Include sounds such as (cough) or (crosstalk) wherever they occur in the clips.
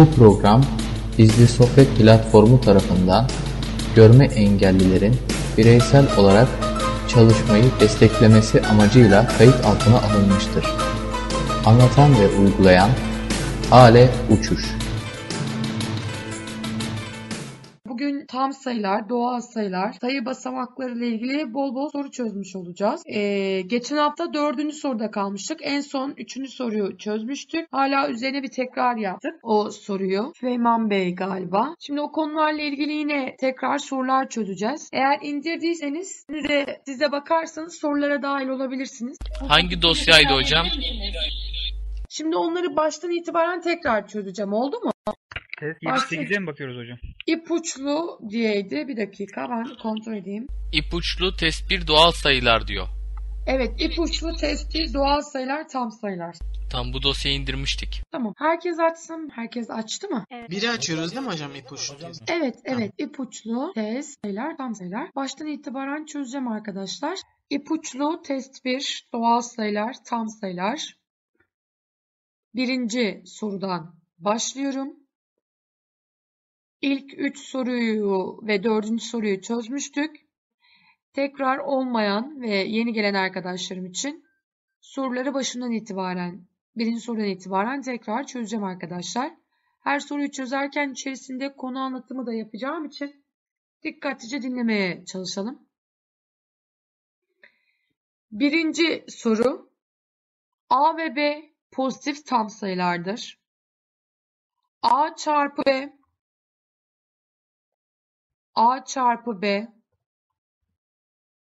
Bu program İzli Sohbet platformu tarafından görme engellilerin bireysel olarak çalışmayı desteklemesi amacıyla kayıt altına alınmıştır. Anlatan ve uygulayan Hale Uçuş tam sayılar, doğal sayılar, sayı basamakları ile ilgili bol bol soru çözmüş olacağız. Ee, geçen hafta dördüncü soruda kalmıştık. En son üçüncü soruyu çözmüştük. Hala üzerine bir tekrar yaptık o soruyu. Süleyman Bey galiba. Şimdi o konularla ilgili yine tekrar sorular çözeceğiz. Eğer indirdiyseniz siz de, siz de bakarsanız sorulara dahil olabilirsiniz. Hangi dosyaydı hocam? Şimdi onları baştan itibaren tekrar çözeceğim. Oldu mu? Test Başlayın. 78'e mi bakıyoruz hocam? İpuçlu diyeydi. Bir dakika ben kontrol edeyim. İpuçlu test 1 doğal sayılar diyor. Evet, ipuçlu testi doğal sayılar, tam sayılar. Tam bu dosyayı indirmiştik. Tamam. Herkes açsın. Herkes açtı mı? Biri açıyoruz değil mi hocam ipuçlu test? Evet, evet. İpuçlu test sayılar, tam sayılar. Baştan itibaren çözeceğim arkadaşlar. İpuçlu test 1 doğal sayılar, tam sayılar. Birinci sorudan başlıyorum. İlk 3 soruyu ve dördüncü soruyu çözmüştük. Tekrar olmayan ve yeni gelen arkadaşlarım için soruları başından itibaren, birinci sorudan itibaren tekrar çözeceğim arkadaşlar. Her soruyu çözerken içerisinde konu anlatımı da yapacağım için dikkatlice dinlemeye çalışalım. Birinci soru A ve B pozitif tam sayılardır. A çarpı B A çarpı B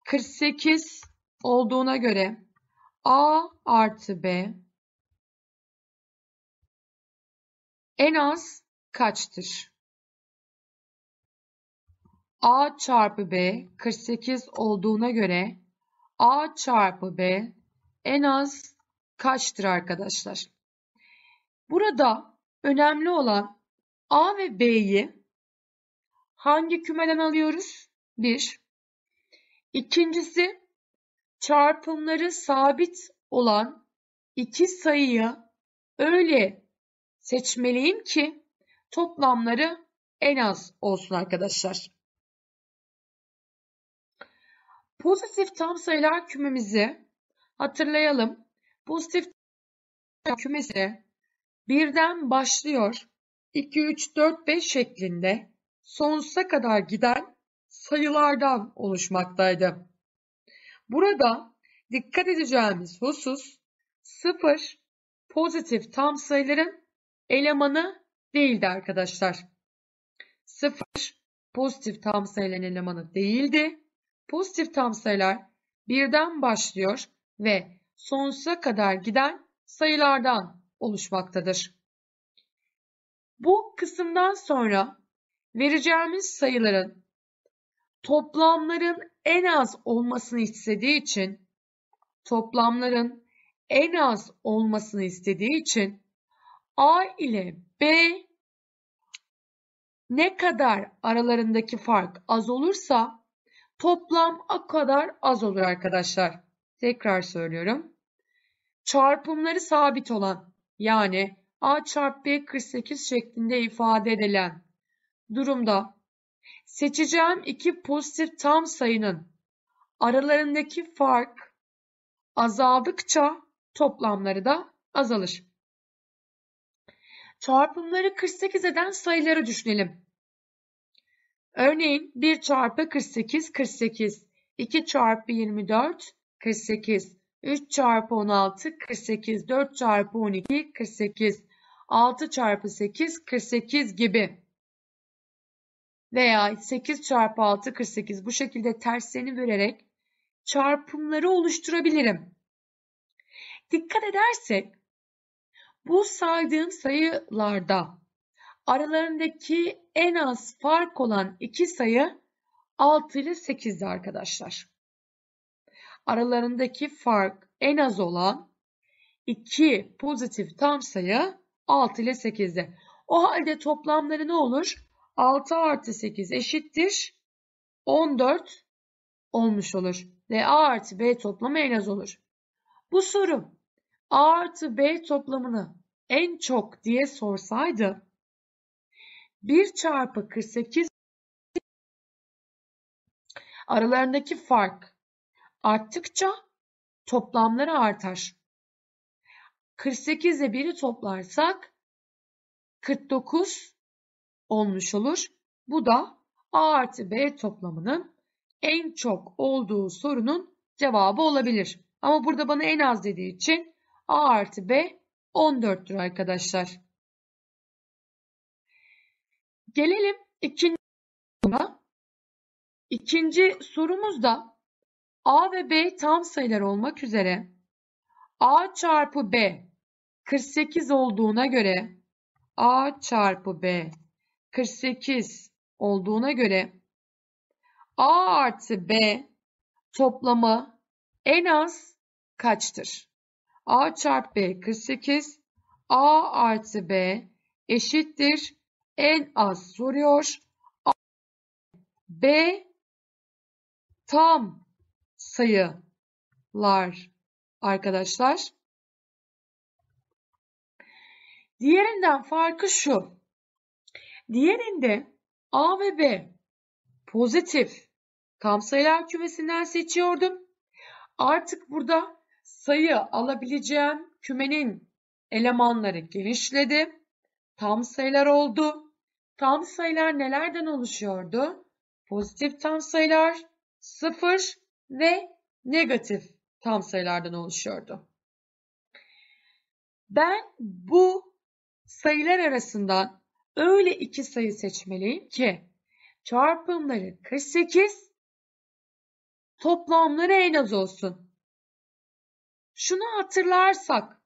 48 olduğuna göre A artı B en az kaçtır? A çarpı B 48 olduğuna göre A çarpı B en az kaçtır arkadaşlar? Burada önemli olan A ve B'yi hangi kümeden alıyoruz? 1. İkincisi çarpımları sabit olan iki sayıyı öyle seçmeliyim ki toplamları en az olsun arkadaşlar. Pozitif tam sayılar kümemizi hatırlayalım. Pozitif kümesi birden başlıyor. 2, 3, 4, 5 şeklinde sonsuza kadar giden sayılardan oluşmaktaydı. Burada dikkat edeceğimiz husus 0 pozitif tam sayıların elemanı değildi arkadaşlar. 0 pozitif tam sayıların elemanı değildi. Pozitif tam sayılar birden başlıyor ve sonsuza kadar giden sayılardan oluşmaktadır. Bu kısımdan sonra vereceğimiz sayıların toplamların en az olmasını istediği için toplamların en az olmasını istediği için A ile B ne kadar aralarındaki fark az olursa toplam o kadar az olur arkadaşlar. Tekrar söylüyorum. Çarpımları sabit olan yani A çarpı B 48 şeklinde ifade edilen durumda. Seçeceğim iki pozitif tam sayının aralarındaki fark azaldıkça toplamları da azalır. Çarpımları 48 eden sayıları düşünelim. Örneğin 1 çarpı 48 48, 2 çarpı 24 48, 3 çarpı 16 48, 4 çarpı 12 48, 6 çarpı 8 48 gibi veya 8 çarpı 6 48 bu şekilde terslerini vererek çarpımları oluşturabilirim. Dikkat edersek bu saydığım sayılarda aralarındaki en az fark olan iki sayı 6 ile 8'di arkadaşlar. Aralarındaki fark en az olan iki pozitif tam sayı 6 ile 8'di. O halde toplamları ne olur? 6 artı 8 eşittir 14 olmuş olur. Ve A artı B toplamı en az olur. Bu soru A artı B toplamını en çok diye sorsaydı 1 çarpı 48 aralarındaki fark arttıkça toplamları artar. 48 ile 1'i toplarsak 49 olmuş olur. Bu da A artı B toplamının en çok olduğu sorunun cevabı olabilir. Ama burada bana en az dediği için A artı B 14'tür arkadaşlar. Gelelim ikinci soruna. İkinci sorumuzda A ve B tam sayılar olmak üzere A çarpı B 48 olduğuna göre A çarpı B 48 olduğuna göre A artı B toplamı en az kaçtır? A çarpı B 48 A artı B eşittir en az soruyor. A, B tam sayılar arkadaşlar. Diğerinden farkı şu. Diğerinde A ve B pozitif tam sayılar kümesinden seçiyordum. Artık burada sayı alabileceğim kümenin elemanları genişledi. Tam sayılar oldu. Tam sayılar nelerden oluşuyordu? Pozitif tam sayılar, sıfır ve negatif tam sayılardan oluşuyordu. Ben bu sayılar arasından öyle iki sayı seçmeliyim ki çarpımları 48, toplamları en az olsun. Şunu hatırlarsak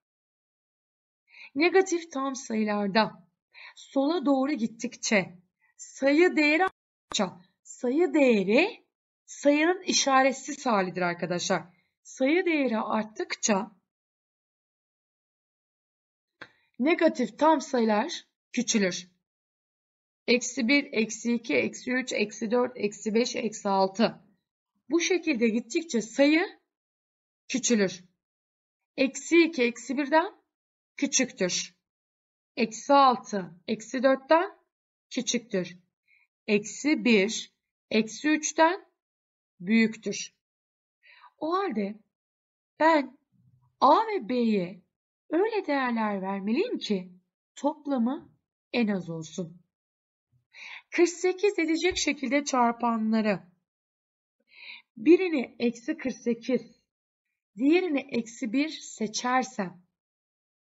negatif tam sayılarda sola doğru gittikçe sayı değeri arttıkça sayı değeri sayının işaretsiz halidir arkadaşlar. Sayı değeri arttıkça negatif tam sayılar küçülür. Eksi 1, eksi 2, eksi 3, eksi 4, eksi 5, eksi 6. Bu şekilde gittikçe sayı küçülür. Eksi 2, eksi 1'den küçüktür. Eksi 6, eksi 4'ten küçüktür. Eksi 1, eksi 3'ten büyüktür. O halde ben A ve B'ye öyle değerler vermeliyim ki toplamı en az olsun. 48 edecek şekilde çarpanları. Birini eksi 48, diğerini eksi 1 seçersem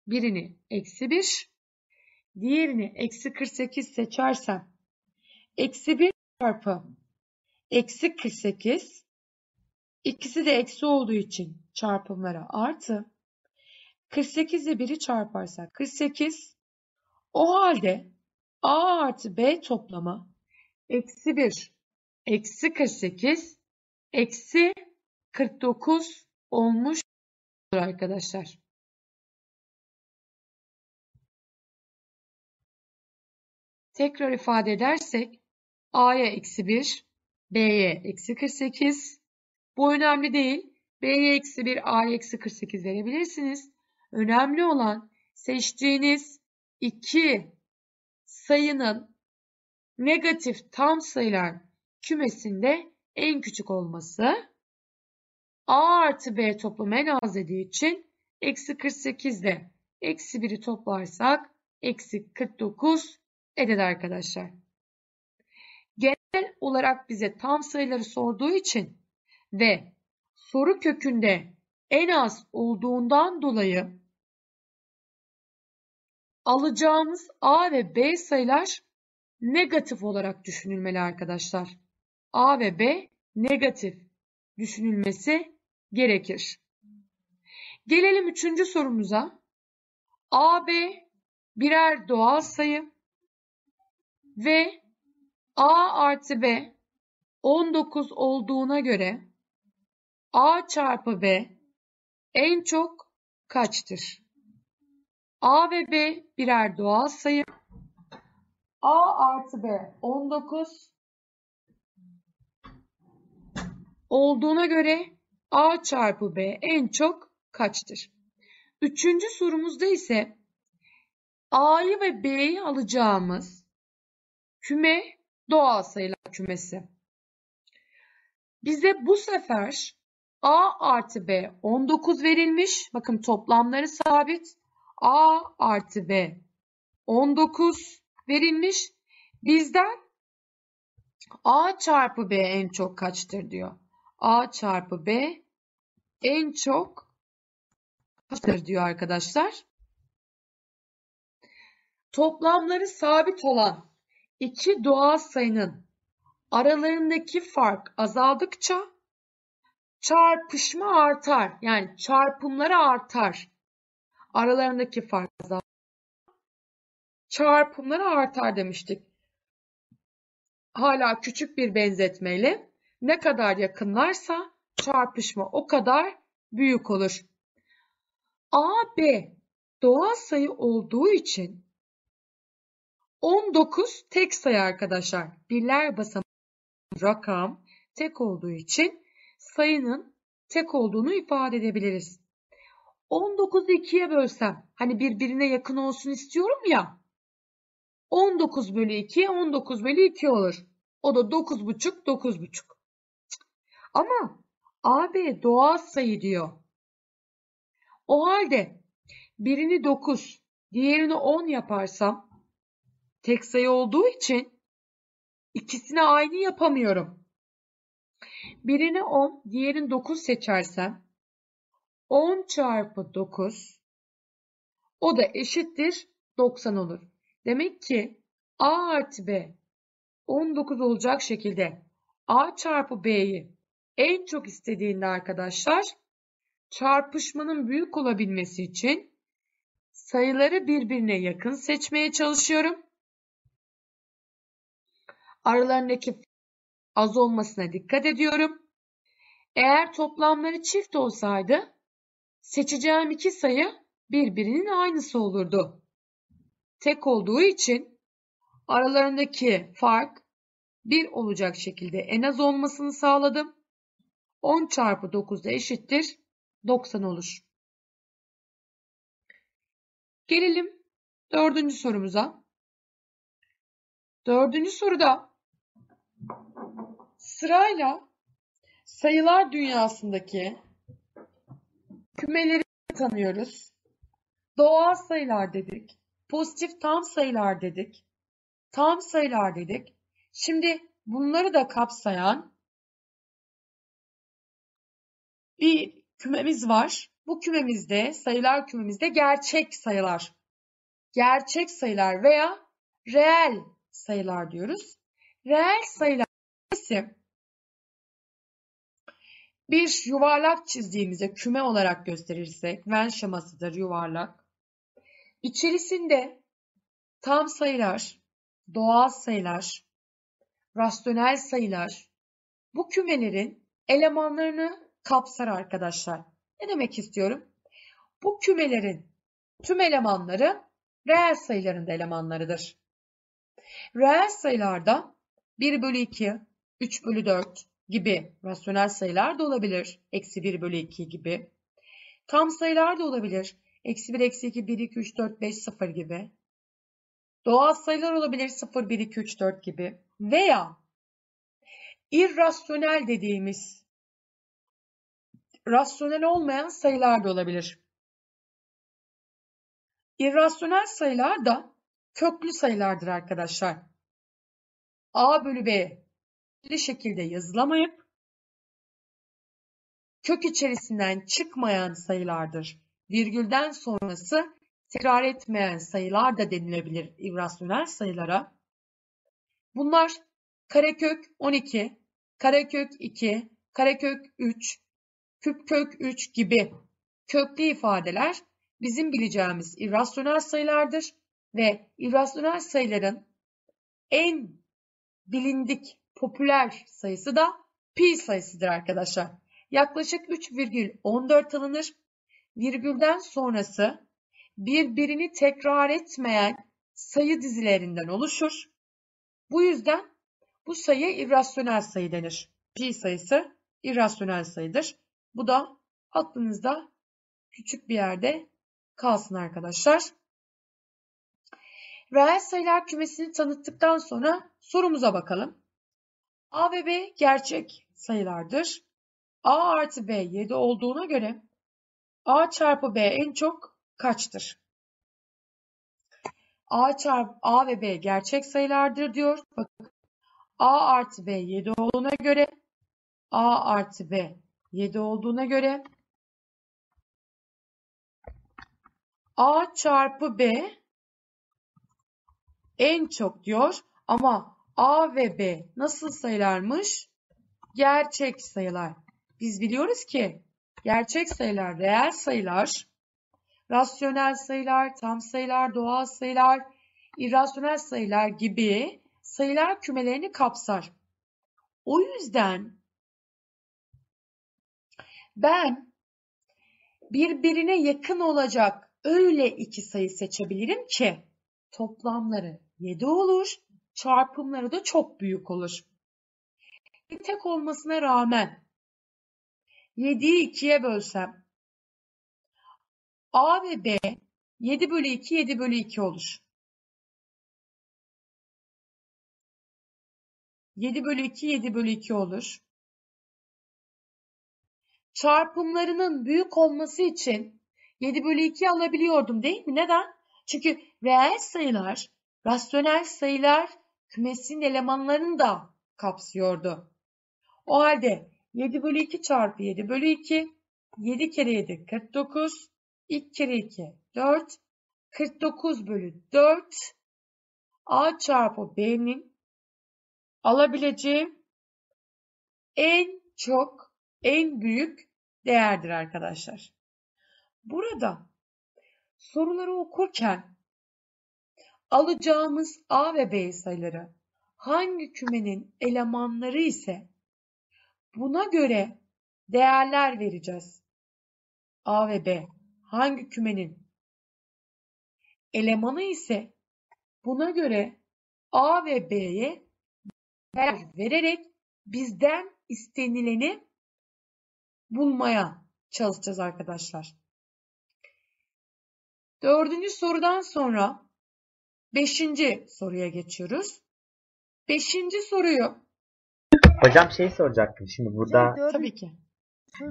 birini eksi 1, diğerini eksi 48 seçersem eksi 1 çarpı eksi 48 ikisi de eksi olduğu için çarpımlara artı 48 ile 1'i çarparsak 48 o halde A artı B toplamı eksi 1 eksi 48 eksi 49 olmuş arkadaşlar. Tekrar ifade edersek A'ya eksi 1, B'ye eksi 48. Bu önemli değil. B'ye eksi 1, A'ya eksi 48 verebilirsiniz. Önemli olan seçtiğiniz iki sayının negatif tam sayılar kümesinde en küçük olması. A artı B toplamı en az dediği için eksi 48 ile eksi 1'i toplarsak eksi 49 eder arkadaşlar. Genel olarak bize tam sayıları sorduğu için ve soru kökünde en az olduğundan dolayı alacağımız A ve B sayılar negatif olarak düşünülmeli arkadaşlar. A ve B negatif düşünülmesi gerekir. Gelelim üçüncü sorumuza. A, B birer doğal sayı ve A artı B 19 olduğuna göre A çarpı B en çok kaçtır? A ve B birer doğal sayı. A artı B 19 olduğuna göre A çarpı B en çok kaçtır? Üçüncü sorumuzda ise A'yı ve B'yi alacağımız küme doğal sayılar kümesi. Bize bu sefer A artı B 19 verilmiş. Bakın toplamları sabit. A artı B 19 verilmiş. Bizden A çarpı B en çok kaçtır diyor. A çarpı B en çok kaçtır diyor arkadaşlar. Toplamları sabit olan iki doğal sayının aralarındaki fark azaldıkça çarpışma artar. Yani çarpımları artar. Aralarındaki fark. Çarpımları artar demiştik. Hala küçük bir benzetmeyle ne kadar yakınlarsa çarpışma o kadar büyük olur. A, B doğal sayı olduğu için 19 tek sayı arkadaşlar. Birler basamağı rakam tek olduğu için sayının tek olduğunu ifade edebiliriz. 19'u 2'ye bölsem hani birbirine yakın olsun istiyorum ya 19 bölü 2 19 bölü 2 olur. O da 9,5 9,5. Ama AB doğal sayı diyor. O halde birini 9 diğerini 10 yaparsam tek sayı olduğu için ikisini aynı yapamıyorum. Birini 10, diğerini 9 seçersem 10 çarpı 9 o da eşittir 90 olur. Demek ki A artı B 19 olacak şekilde A çarpı B'yi en çok istediğinde arkadaşlar çarpışmanın büyük olabilmesi için sayıları birbirine yakın seçmeye çalışıyorum. Aralarındaki az olmasına dikkat ediyorum. Eğer toplamları çift olsaydı seçeceğim iki sayı birbirinin aynısı olurdu. Tek olduğu için aralarındaki fark 1 olacak şekilde en az olmasını sağladım. 10 çarpı 9 da eşittir 90 olur. Gelelim dördüncü sorumuza. Dördüncü soruda sırayla sayılar dünyasındaki kümeleri tanıyoruz. Doğal sayılar dedik. Pozitif tam sayılar dedik. Tam sayılar dedik. Şimdi bunları da kapsayan bir kümemiz var. Bu kümemizde sayılar kümemizde gerçek sayılar. Gerçek sayılar veya reel sayılar diyoruz. Reel sayılar ise bir yuvarlak çizdiğimizde küme olarak gösterirsek Venn şemasıdır yuvarlak. İçerisinde tam sayılar, doğal sayılar, rasyonel sayılar bu kümelerin elemanlarını kapsar arkadaşlar. Ne demek istiyorum? Bu kümelerin tüm elemanları reel sayıların da elemanlarıdır. Reel sayılarda 1 bölü 2, 3 bölü 4 gibi rasyonel sayılar da olabilir. Eksi 1 bölü 2 gibi. Tam sayılar da olabilir. Eksi 1, eksi 2, 1, 2, 3, 4, 5, 0 gibi. Doğal sayılar olabilir 0, 1, 2, 3, 4 gibi. Veya irrasyonel dediğimiz rasyonel olmayan sayılar da olabilir. İrrasyonel sayılar da köklü sayılardır arkadaşlar. A bölü B şekilde yazılamayıp kök içerisinden çıkmayan sayılardır. Virgülden sonrası tekrar etmeyen sayılar da denilebilir irrasyonel sayılara. Bunlar karekök 12, karekök 2, karekök 3, küp kök 3 gibi köklü ifadeler bizim bileceğimiz irrasyonel sayılardır ve irrasyonel sayıların en bilindik popüler sayısı da pi sayısıdır arkadaşlar. Yaklaşık 3,14 alınır. Virgülden sonrası birbirini tekrar etmeyen sayı dizilerinden oluşur. Bu yüzden bu sayı irrasyonel sayı denir. Pi sayısı irrasyonel sayıdır. Bu da aklınızda küçük bir yerde kalsın arkadaşlar. Reel sayılar kümesini tanıttıktan sonra sorumuza bakalım. A ve B gerçek sayılardır. A artı B 7 olduğuna göre A çarpı B en çok kaçtır? A çarpı A ve B gerçek sayılardır diyor. Bakın A artı B 7 olduğuna göre A artı B 7 olduğuna göre A çarpı B en çok diyor ama A ve B nasıl sayılarmış? Gerçek sayılar. Biz biliyoruz ki gerçek sayılar, reel sayılar, rasyonel sayılar, tam sayılar, doğal sayılar, irrasyonel sayılar gibi sayılar kümelerini kapsar. O yüzden ben birbirine yakın olacak öyle iki sayı seçebilirim ki toplamları 7 olur, çarpımları da çok büyük olur. Bir tek olmasına rağmen 7'yi 2'ye bölsem A ve B 7 bölü 2 7 bölü 2 olur. 7 bölü 2 7 bölü 2 olur. Çarpımlarının büyük olması için 7 bölü 2 alabiliyordum değil mi? Neden? Çünkü reel sayılar, rasyonel sayılar kümesinin elemanlarını da kapsıyordu. O halde 7 bölü 2 çarpı 7 bölü 2, 7 kere 7 49, 2 kere 2 4, 49 bölü 4 A çarpı B'nin alabileceği en çok, en büyük değerdir arkadaşlar. Burada soruları okurken alacağımız A ve B sayıları hangi kümenin elemanları ise buna göre değerler vereceğiz. A ve B hangi kümenin elemanı ise buna göre A ve B'ye değer vererek bizden istenileni bulmaya çalışacağız arkadaşlar. Dördüncü sorudan sonra beşinci soruya geçiyoruz. Beşinci soruyu Hocam şey soracaktım şimdi burada tabii ki.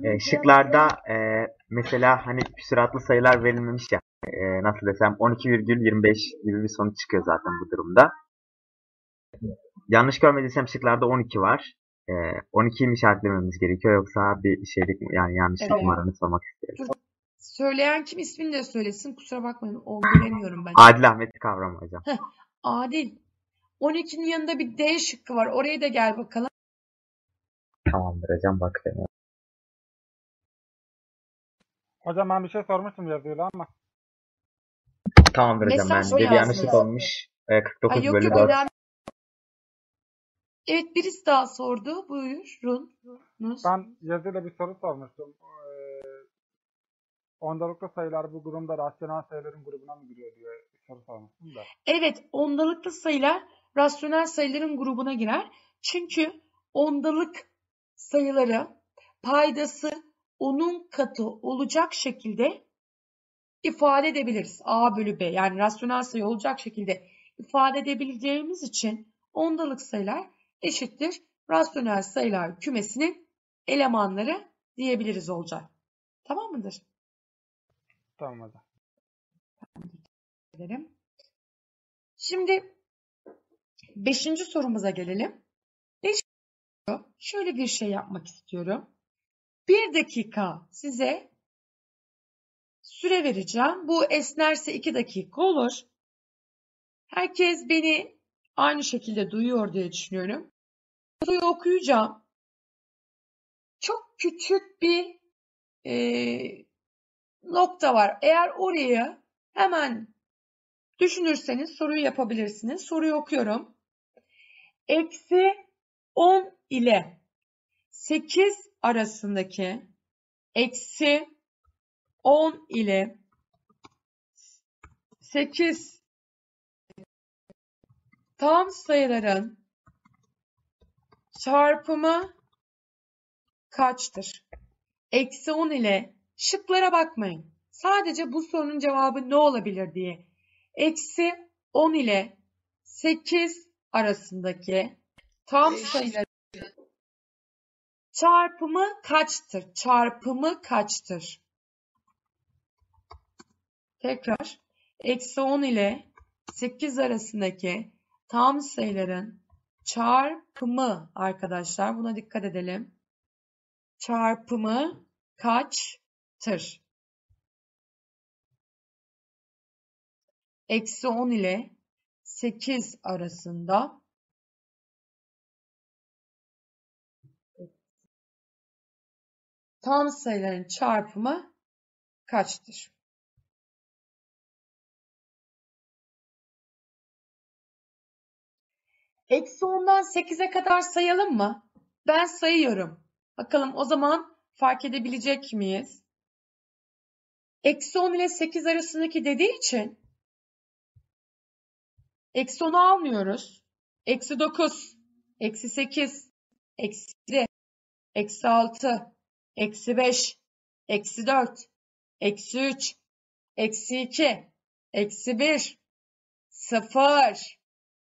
e, şıklarda e, mesela hani küsuratlı sayılar verilmemiş ya e, nasıl desem 12,25 gibi bir sonuç çıkıyor zaten bu durumda. Yanlış görmediysem şıklarda 12 var. E, 12'yi mi işaretlememiz gerekiyor yoksa bir şeylik? Yani yanlışlık Evet. numaranı sormak istiyorum. Söyleyen kim ismini de söylesin. Kusura bakmayın. O göremiyorum ben. Adil Ahmet'i kavram hocam. Adil. 12'nin yanında bir D şıkkı var. Oraya da gel bakalım. Tamamdır hocam bakıyorum. Hocam ben bir şey sormuştum yazıyla ama. Tamamdır hocam Mesaj ben bir yanlışlık olmuş. E, 49 Ay yok bölü yok 4. önemli. Evet birisi daha sordu. Buyurunuz. Ben yazıyla bir soru sormuştum. Ondalıklı sayılar bu durumda rasyonel sayıların grubuna mı giriyor diye soru sormuştum da. Evet, ondalıklı sayılar rasyonel sayıların grubuna girer. Çünkü ondalık sayıları paydası onun katı olacak şekilde ifade edebiliriz. A bölü B yani rasyonel sayı olacak şekilde ifade edebileceğimiz için ondalık sayılar eşittir rasyonel sayılar kümesinin elemanları diyebiliriz olacak. Tamam mıdır? Tamam hocam. ederim. Şimdi beşinci sorumuza gelelim. Şöyle bir şey yapmak istiyorum. Bir dakika size süre vereceğim. Bu esnerse iki dakika olur. Herkes beni aynı şekilde duyuyor diye düşünüyorum. Soruyu okuyacağım. Çok küçük bir e, nokta var. Eğer orayı hemen düşünürseniz soruyu yapabilirsiniz. Soruyu okuyorum. Eksi 10 ile 8 arasındaki eksi 10 ile 8 tam sayıların çarpımı kaçtır? Eksi 10 ile şıklara bakmayın. Sadece bu sorunun cevabı ne olabilir diye. Eksi 10 ile 8 arasındaki tam sayıların çarpımı kaçtır? Çarpımı kaçtır? Tekrar eksi 10 ile 8 arasındaki tam sayıların çarpımı arkadaşlar buna dikkat edelim. Çarpımı kaçtır? Eksi 10 ile 8 arasında tam sayıların çarpımı kaçtır? Eksi 10'dan 8'e kadar sayalım mı? Ben sayıyorum. Bakalım o zaman fark edebilecek miyiz? Eksi 10 ile 8 arasındaki dediği için eksi 10'u almıyoruz. Eksi 9, eksi 8, eksi 7, eksi 6, eksi 5, eksi 4, eksi 3, eksi 2, eksi 1, 0,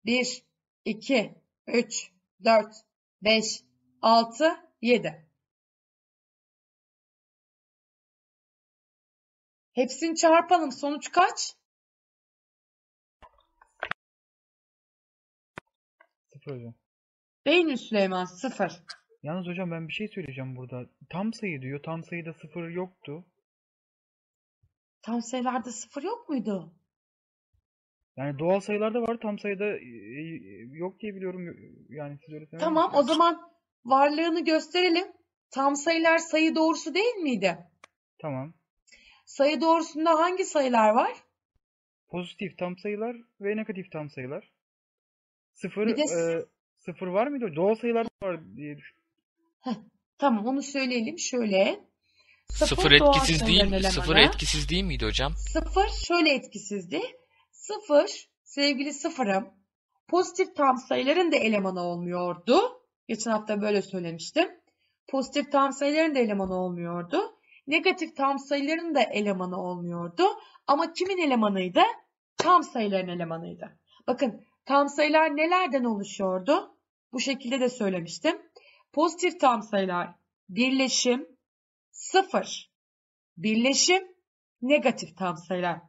1, 2, 3, 4, 5, 6, 7. Hepsini çarpalım. Sonuç kaç? Sıfır hocam. Değil mi Süleyman? 0. Yalnız hocam ben bir şey söyleyeceğim burada. Tam sayı diyor. Tam sayıda sıfır yoktu. Tam sayılarda 0 yok muydu? Yani doğal sayılarda var. Tam sayıda e, e, yok diye biliyorum. Yani siz öyle söylemeyin. Tamam o zaman varlığını gösterelim. Tam sayılar sayı doğrusu değil miydi? Tamam. Sayı doğrusunda hangi sayılar var? Pozitif tam sayılar ve negatif tam sayılar. Sıfır, Bir de e, sıfır var mıydı? Doğal sayılar var diye düşün. Tamam onu söyleyelim şöyle. Sıfır doğal etkisiz değil, sıfır elemanı. etkisiz değil miydi hocam? Sıfır şöyle etkisizdi. Sıfır, sevgili sıfırım, pozitif tam sayıların da elemanı olmuyordu. Geçen hafta böyle söylemiştim. Pozitif tam sayıların da elemanı olmuyordu. Negatif tam sayıların da elemanı olmuyordu. Ama kimin elemanıydı? Tam sayıların elemanıydı. Bakın tam sayılar nelerden oluşuyordu? Bu şekilde de söylemiştim. Pozitif tam sayılar birleşim, sıfır, birleşim, negatif tam sayılar.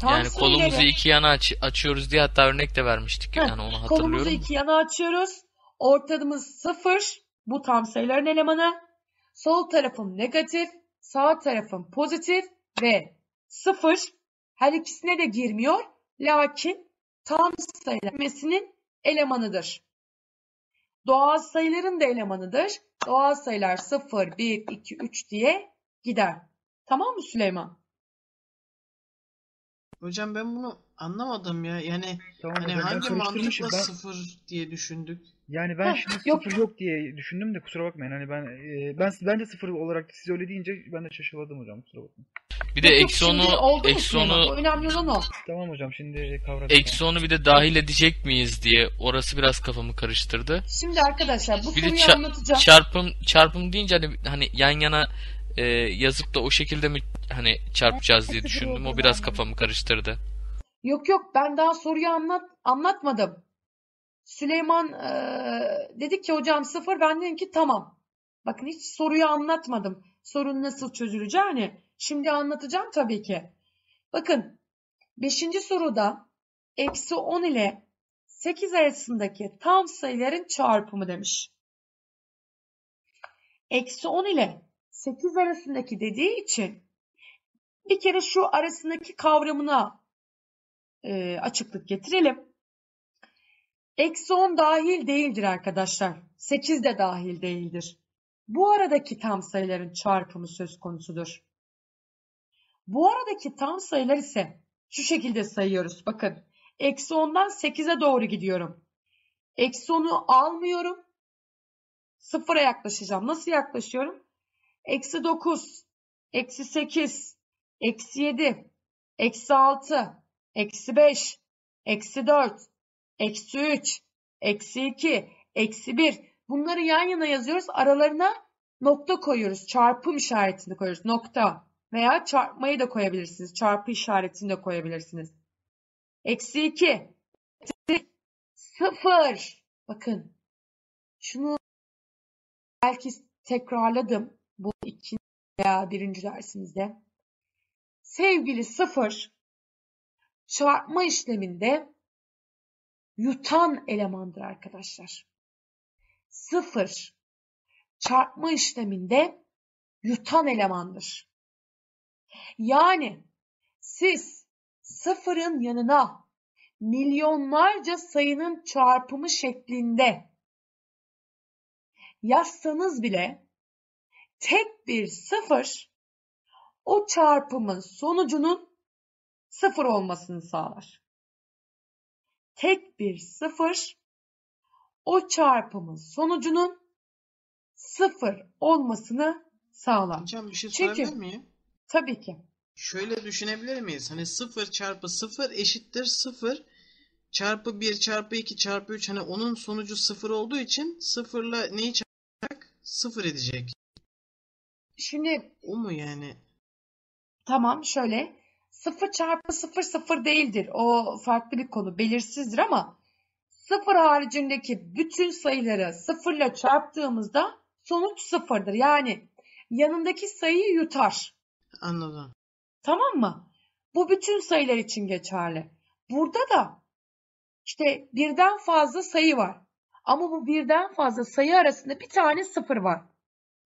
Tam yani kolumuzu sayıları- iki yana aç- açıyoruz diye hatta örnek de vermiştik. Heh, Yani onu Kolumuzu hatırlıyorum. iki yana açıyoruz. Ortadığımız sıfır. Bu tam sayıların elemanı. Sol tarafım negatif. Sağ tarafım pozitif. Ve sıfır her ikisine de girmiyor. Lakin tam sayılar elemanıdır. Doğal sayıların da elemanıdır. Doğal sayılar 0, 1, 2, 3 diye gider. Tamam mı Süleyman? Hocam ben bunu anlamadım ya. Yani Tamam hani hocam ben hangi karıştırmışım. mantıkla Ben, sıfır diye düşündük? Yani ben Heh, şimdi yok. sıfır yok diye düşündüm de kusura bakmayın. Hani ben e, ben ben de sıfır olarak siz öyle deyince ben de şaşırdım hocam kusura bakmayın. Bir de Yok, yok, eksi şimdi onu, oldu mu eksi Süleyman? onu, Önemli olan o. Tamam hocam şimdi kavradım. eksi onu bir de dahil edecek miyiz diye orası biraz kafamı karıştırdı. Şimdi arkadaşlar bu Bir de soruyu ça- anlatacağım. çarpım çarpım deyince hani hani yan yana e, yazıp da o şekilde mi hani çarpacağız diye düşündüm. O biraz kafamı karıştırdı. Yok yok ben daha soruyu anlat anlatmadım. Süleyman eee, dedi ki hocam sıfır ben dedim ki tamam. Bakın hiç soruyu anlatmadım. Sorun nasıl çözüleceğini şimdi anlatacağım tabii ki. Bakın 5. soruda eksi 10 ile 8 arasındaki tam sayıların çarpımı demiş. Eksi 10 ile 8 arasındaki dediği için bir kere şu arasındaki kavramına e, açıklık getirelim. Eksi 10 dahil değildir arkadaşlar. 8 de dahil değildir. Bu aradaki tam sayıların çarpımı söz konusudur. Bu aradaki tam sayılar ise şu şekilde sayıyoruz. Bakın. Eksi 10'dan 8'e doğru gidiyorum. Eksi 10'u almıyorum. Sıfıra yaklaşacağım. Nasıl yaklaşıyorum? Eksi 9, eksi 8, eksi 7, eksi 6, eksi 5, eksi 4, eksi 3, eksi 2, eksi 1. Bunları yan yana yazıyoruz. Aralarına nokta koyuyoruz. Çarpım işaretini koyuyoruz. Nokta. Veya çarpmayı da koyabilirsiniz. Çarpı işaretini de koyabilirsiniz. Eksi 2, Sıfır. Bakın. Şunu belki tekrarladım bu ikinci veya birinci dersimizde. Sevgili sıfır çarpma işleminde yutan elemandır arkadaşlar. Sıfır çarpma işleminde yutan elemandır. Yani siz sıfırın yanına milyonlarca sayının çarpımı şeklinde yazsanız bile tek bir sıfır o çarpımın sonucunun sıfır olmasını sağlar. Tek bir sıfır o çarpımın sonucunun sıfır olmasını sağlar. Hocam bir şey Çünkü- sorabilir miyim? Tabii ki. Şöyle düşünebilir miyiz? Hani 0 çarpı 0 eşittir 0 çarpı 1 çarpı 2 çarpı 3 hani onun sonucu 0 olduğu için 0 ile neyi çarpacak? 0 edecek. Şimdi O mu yani? Tamam şöyle 0 çarpı 0 0 değildir. O farklı bir konu. Belirsizdir ama 0 haricindeki bütün sayıları 0 ile çarptığımızda sonuç 0'dır. Yani yanındaki sayıyı yutar. Anladım. Tamam mı? Bu bütün sayılar için geçerli. Burada da işte birden fazla sayı var. Ama bu birden fazla sayı arasında bir tane sıfır var.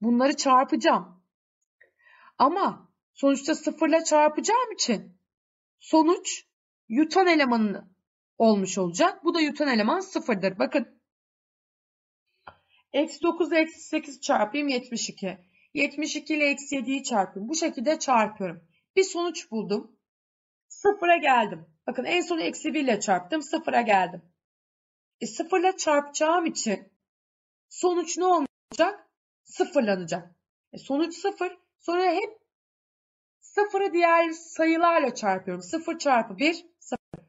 Bunları çarpacağım. Ama sonuçta sıfırla çarpacağım için sonuç yutan elemanı olmuş olacak. Bu da yutan eleman sıfırdır. Bakın. Eksi 9 eksi 8 çarpayım 72. 72 ile eksi 7'yi çarpayım. Bu şekilde çarpıyorum. Bir sonuç buldum. Sıfıra geldim. Bakın en son eksi 1 ile çarptım. Sıfıra geldim. E, sıfırla çarpacağım için sonuç ne olacak? Sıfırlanacak. E, sonuç sıfır. Sonra hep sıfırı diğer sayılarla çarpıyorum. Sıfır çarpı 1 sıfır.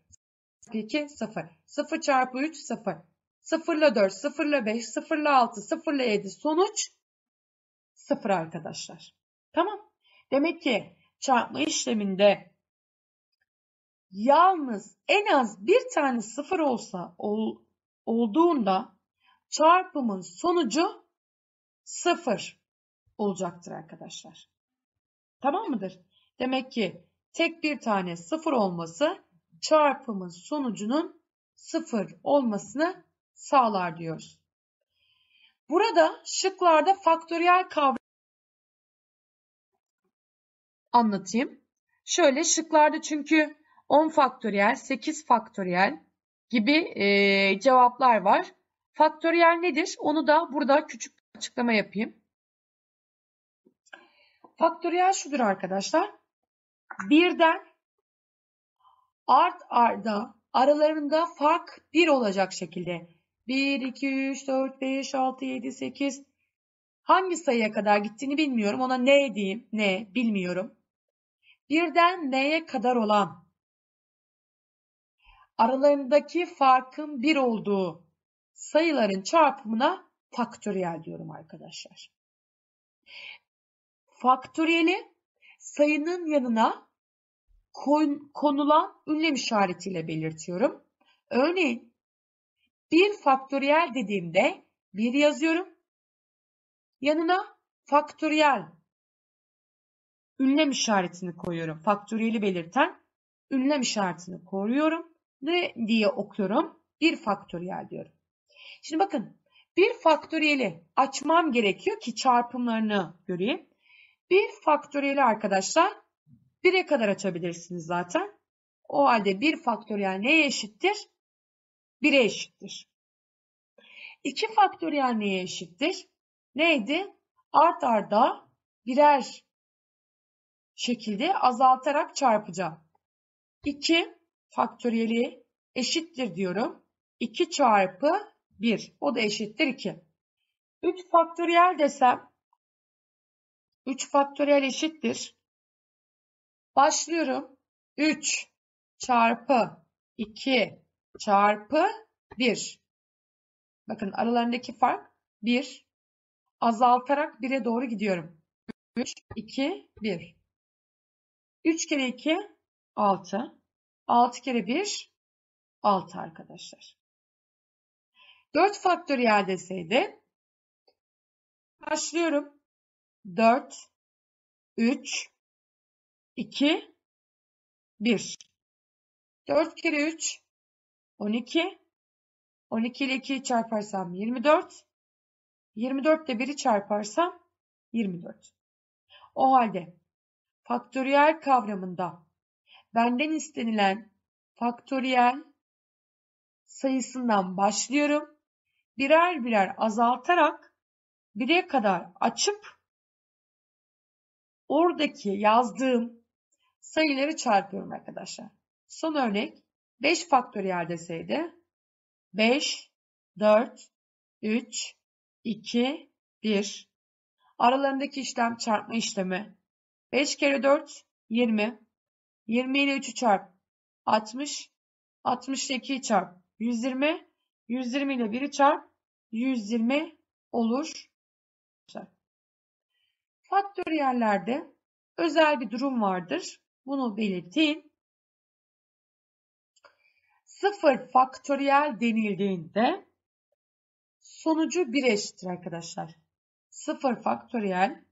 2 sıfır. Sıfır çarpı 3 sıfır. Sıfırla 4, sıfırla 5, sıfırla 6, sıfırla 7 sonuç sıfır arkadaşlar. Tamam. Demek ki çarpma işleminde yalnız en az bir tane sıfır olsa ol- olduğunda çarpımın sonucu sıfır olacaktır arkadaşlar. Tamam mıdır? Demek ki tek bir tane sıfır olması çarpımın sonucunun sıfır olmasını sağlar diyoruz. Burada şıklarda faktöriyel kavramı anlatayım. Şöyle şıklarda çünkü 10 faktöriyel, 8 faktöriyel gibi e, cevaplar var. Faktöriyel nedir? Onu da burada küçük bir açıklama yapayım. Faktöriyel şudur arkadaşlar. Birden art arda aralarında fark 1 olacak şekilde 1, 2, 3, 4, 5, 6, 7, 8 hangi sayıya kadar gittiğini bilmiyorum. Ona ne diyeyim? Ne? Bilmiyorum. Birden neye kadar olan aralarındaki farkın 1 olduğu sayıların çarpımına faktöriyel diyorum arkadaşlar. Faktöriyeli sayının yanına kon- konulan ünlem işaretiyle belirtiyorum. Örneğin bir faktöriyel dediğimde 1 yazıyorum. Yanına faktöriyel ünlem işaretini koyuyorum. Faktöriyeli belirten ünlem işaretini koyuyorum. Ne diye okuyorum? Bir faktöriyel diyorum. Şimdi bakın bir faktöriyeli açmam gerekiyor ki çarpımlarını göreyim. Bir faktöriyeli arkadaşlar 1'e kadar açabilirsiniz zaten. O halde bir faktöriyel neye eşittir? 1'e eşittir. 2 faktöriyel neye eşittir? Neydi? Art arda birer şekilde azaltarak çarpacağım. 2 faktöriyeli eşittir diyorum. 2 çarpı 1. O da eşittir 2. 3 faktöriyel desem 3 faktöriyel eşittir. Başlıyorum. 3 çarpı 2 çarpı 1. Bakın aralarındaki fark 1. Azaltarak 1'e doğru gidiyorum. 3, 2, 1. 3 kere 2, 6. 6 kere 1, 6 arkadaşlar. 4 faktöriyel deseydi başlıyorum. 4, 3, 2, 1. 4 kere 3, 12. 12 ile 2'yi çarparsam 24. 24 ile 1'i çarparsam 24. O halde faktöriyel kavramında benden istenilen faktöriyel sayısından başlıyorum. Birer birer azaltarak 1'e kadar açıp oradaki yazdığım sayıları çarpıyorum arkadaşlar. Son örnek 5 faktöriyel deseydi 5, 4, 3, 2, 1. Aralarındaki işlem çarpma işlemi. 5 kere 4 20. 20 ile 3'ü çarp 60. 60 ile 2'yi çarp 120. 120 ile 1'i çarp 120 olur. Faktöriyellerde özel bir durum vardır. Bunu belirteyim. Sıfır faktöriyel denildiğinde sonucu 1 eşittir arkadaşlar. Sıfır faktöriyel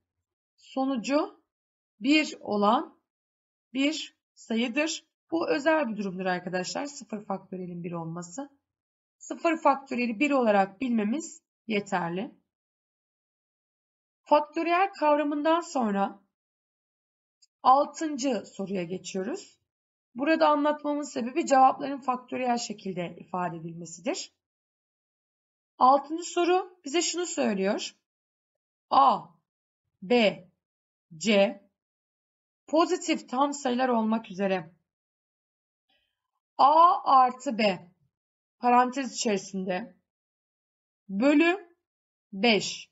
sonucu 1 olan bir sayıdır. Bu özel bir durumdur arkadaşlar. Sıfır faktöriyelin 1 olması. Sıfır faktöriyeli 1 olarak bilmemiz yeterli. Faktöriyel kavramından sonra 6. soruya geçiyoruz. Burada anlatmamın sebebi cevapların faktöriyel şekilde ifade edilmesidir. Altıncı soru bize şunu söylüyor. A, B, C pozitif tam sayılar olmak üzere A artı B parantez içerisinde bölü 5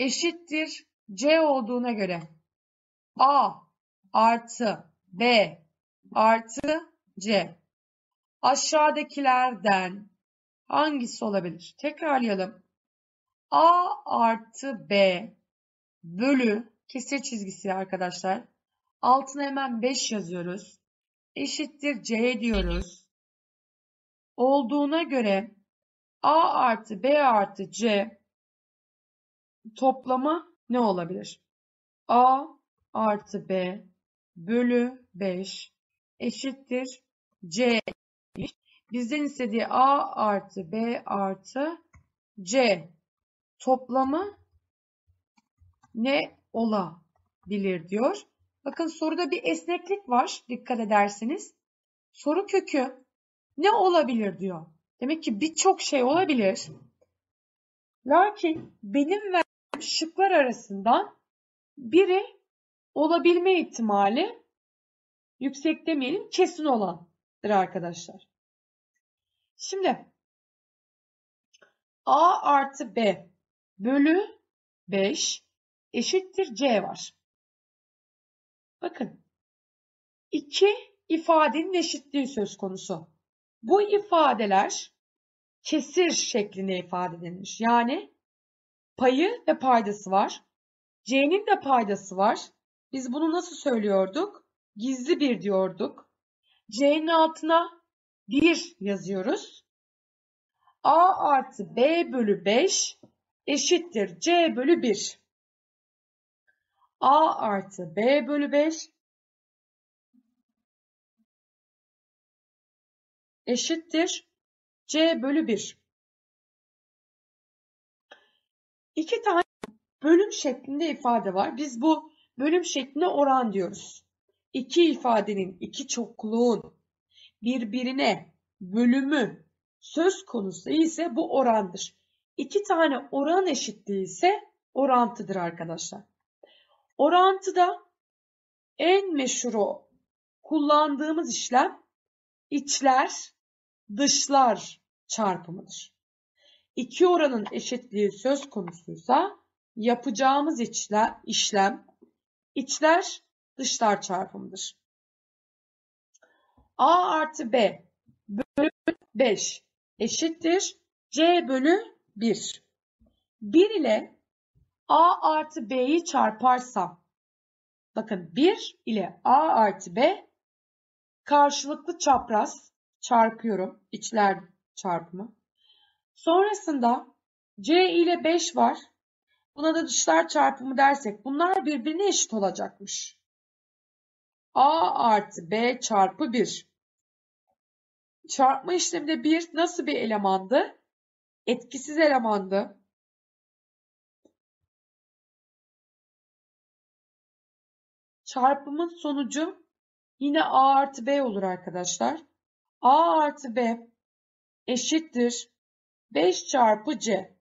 eşittir C olduğuna göre A artı B artı C aşağıdakilerden hangisi olabilir? Tekrarlayalım. A artı B bölü kesir çizgisi arkadaşlar. Altına hemen 5 yazıyoruz. Eşittir C diyoruz. Olduğuna göre A artı B artı C toplamı ne olabilir? A artı B bölü 5 eşittir C. Bizden istediği A artı B artı C toplamı ne olabilir diyor. Bakın soruda bir esneklik var dikkat ederseniz. Soru kökü ne olabilir diyor. Demek ki birçok şey olabilir. Lakin benim şıklar arasından biri olabilme ihtimali yüksek demeyelim kesin olandır arkadaşlar. Şimdi A artı B bölü 5 eşittir C var. Bakın iki ifadenin eşitliği söz konusu. Bu ifadeler kesir şeklinde ifade edilir. Yani payı ve paydası var. C'nin de paydası var. Biz bunu nasıl söylüyorduk? Gizli bir diyorduk. C'nin altına 1 yazıyoruz. A artı B bölü 5 eşittir C bölü 1. A artı B bölü 5 eşittir C bölü 1. İki tane bölüm şeklinde ifade var. Biz bu bölüm şekline oran diyoruz. İki ifadenin, iki çokluğun birbirine bölümü söz konusu ise bu orandır. İki tane oran eşitliği ise orantıdır arkadaşlar. Orantıda en meşhuru kullandığımız işlem içler dışlar çarpımıdır. İki oranın eşitliği söz konusuysa yapacağımız içler, işlem içler dışlar çarpımıdır. A artı B bölü 5 eşittir C bölü 1. 1 ile A artı B'yi çarparsam bakın 1 ile A artı B karşılıklı çapraz çarpıyorum içler çarpımı. Sonrasında C ile 5 var. Buna da dışlar çarpımı dersek bunlar birbirine eşit olacakmış. A artı B çarpı 1. Çarpma işleminde 1 nasıl bir elemandı? Etkisiz elemandı. Çarpımın sonucu yine A artı B olur arkadaşlar. A artı B eşittir 5 çarpı C.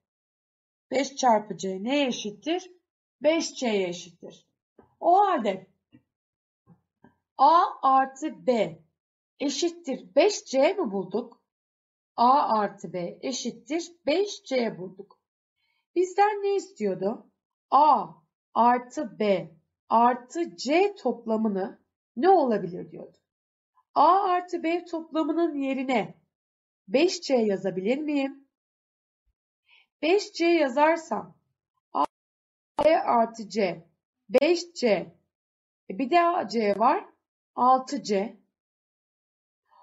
5 çarpı C neye eşittir? 5C'ye eşittir. O halde A artı B eşittir 5C mi bulduk? A artı B eşittir 5C bulduk. Bizden ne istiyordu? A artı B artı C toplamını ne olabilir diyordu. A artı B toplamının yerine 5C yazabilir miyim? 5C yazarsam A artı C 5C e bir daha C var 6C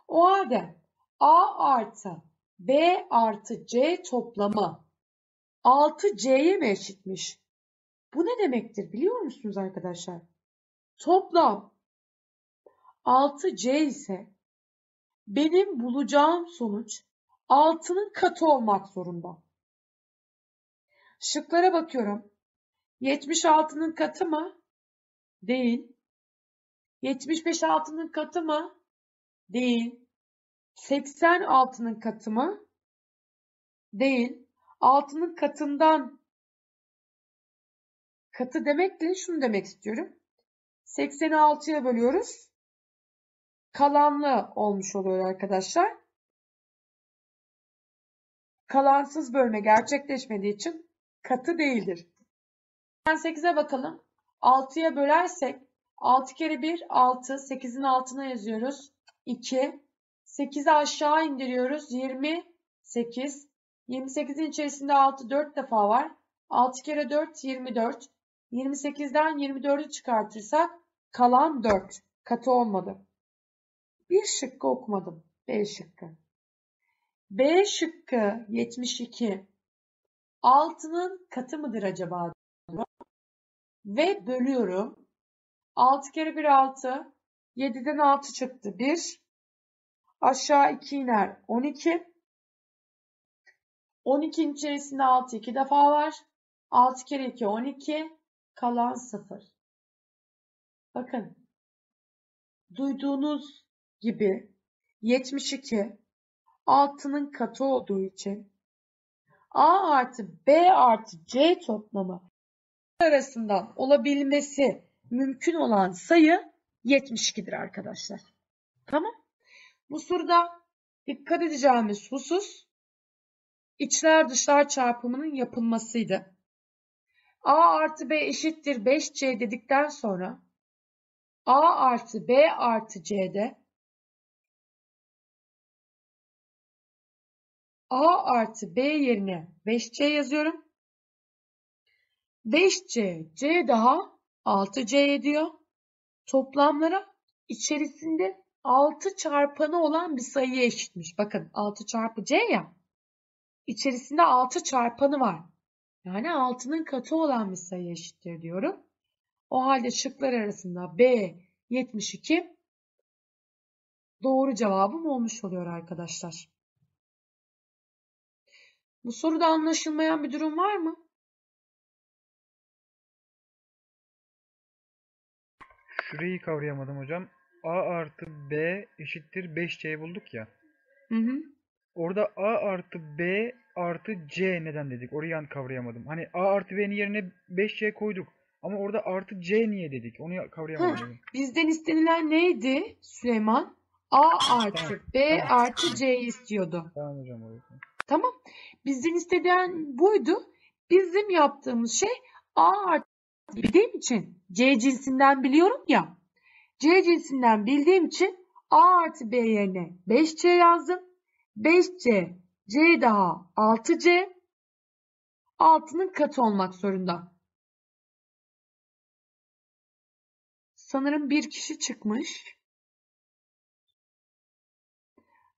o halde A artı B artı C toplamı 6C'ye mi eşitmiş? Bu ne demektir biliyor musunuz arkadaşlar? Toplam 6C ise benim bulacağım sonuç 6'nın katı olmak zorunda. Şıklara bakıyorum. 76'nın katı mı? Değil. 75 6'nın katı mı? Değil. 80 6'nın katı mı? Değil. 6'nın katından katı demek de şunu demek istiyorum. 86'ya bölüyoruz. Kalanlı olmuş oluyor arkadaşlar. Kalansız bölme gerçekleşmediği için katı değildir. 8'e bakalım. 6'ya bölersek 6 kere 1 6. 8'in altına yazıyoruz. 2. 8'i aşağı indiriyoruz. 28. 28'in içerisinde 6 4 defa var. 6 kere 4 24. 28'den 24'ü çıkartırsak kalan 4. Katı olmadı. Bir şıkkı okumadım. B şıkkı. B şıkkı 72. 6'nın katı mıdır acaba? Ve bölüyorum. 6 kere 1 6. 7'den 6 çıktı. 1. Aşağı 2 iner. 12. 12'nin içerisinde 6 2 defa var. 6 kere 2 12. Kalan 0. Bakın. Duyduğunuz gibi 72 6'nın katı olduğu için A artı B artı C toplamı arasından olabilmesi mümkün olan sayı 72'dir arkadaşlar. Tamam. Bu soruda dikkat edeceğimiz husus içler dışlar çarpımının yapılmasıydı. A artı B eşittir 5C dedikten sonra A artı B artı C'de A artı B yerine 5C yazıyorum. 5C, C daha 6C ediyor. Toplamlara içerisinde 6 çarpanı olan bir sayıya eşitmiş. Bakın 6 çarpı C ya. İçerisinde 6 çarpanı var. Yani 6'nın katı olan bir sayı eşittir diyorum. O halde şıklar arasında B 72 doğru cevabım olmuş oluyor arkadaşlar. Bu soruda anlaşılmayan bir durum var mı? Şurayı kavrayamadım hocam. A artı B eşittir 5C bulduk ya. Hı hı. Orada A artı B artı C neden dedik? Orayı yani kavrayamadım. Hani A artı B'nin yerine 5C koyduk. Ama orada artı C niye dedik? Onu kavrayamadım. Bizden istenilen neydi Süleyman? A artı B artı C'yi istiyordu. Tamam hocam orayı. Bizden istenen buydu. Bizim yaptığımız şey A artı bildiğim için C cinsinden biliyorum ya. C cinsinden bildiğim için A artı B yerine 5C yazdım. 5C, C daha 6C. 6'nın katı olmak zorunda. Sanırım bir kişi çıkmış.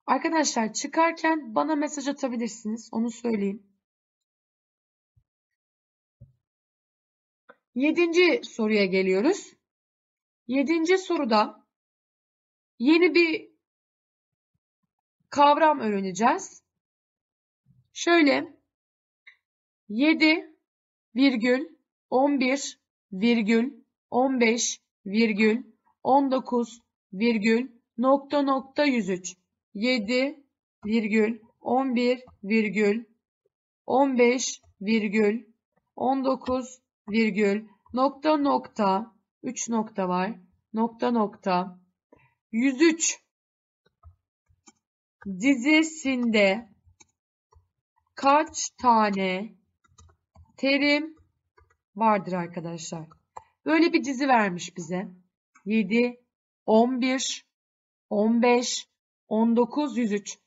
Arkadaşlar çıkarken bana mesaj atabilirsiniz. Onu söyleyeyim. Yedinci soruya geliyoruz. Yedinci soruda yeni bir kavram öğreneceğiz. Şöyle 7 virgül 11 virgül 15 virgül 19 virgül nokta nokta 103 7 virgül 11 virgül 15 virgül 19 virgül nokta nokta 3 nokta var nokta nokta 103 dizisinde kaç tane terim vardır arkadaşlar? Böyle bir dizi vermiş bize. 7, 11, 15, 19, 103.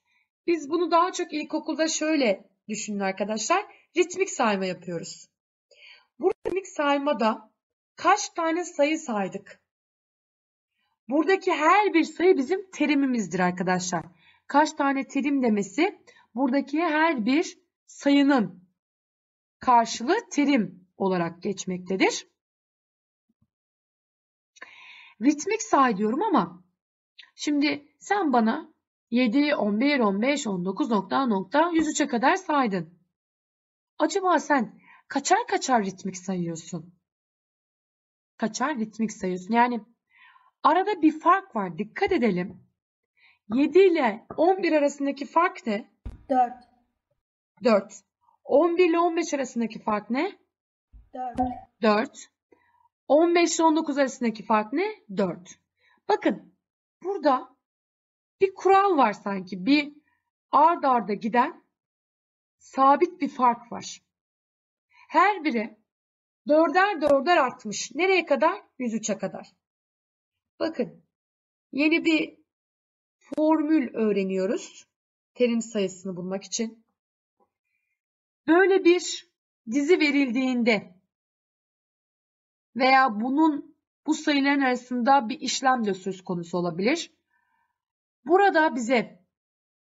Biz bunu daha çok ilkokulda şöyle düşünün arkadaşlar. Ritmik sayma yapıyoruz. Bu ritmik saymada kaç tane sayı saydık? Buradaki her bir sayı bizim terimimizdir arkadaşlar. Kaç tane terim demesi buradaki her bir sayının karşılığı terim olarak geçmektedir. Ritmik say diyorum ama şimdi sen bana 7, 11, 15, 19 nokta nokta 103'e kadar saydın. Acaba sen kaçar kaçar ritmik sayıyorsun? Kaçar ritmik sayıyorsun. Yani arada bir fark var. Dikkat edelim. 7 ile 11 arasındaki fark ne? 4, 4. 11 ile 15 arasındaki fark ne? 4, 4. 15 ile 19 arasındaki fark ne? 4. Bakın burada bir kural var sanki. Bir ard arda giden sabit bir fark var. Her biri dörder dörder artmış. Nereye kadar? 103'e kadar. Bakın yeni bir formül öğreniyoruz. Terim sayısını bulmak için. Böyle bir dizi verildiğinde veya bunun bu sayıların arasında bir işlem de söz konusu olabilir. Burada bize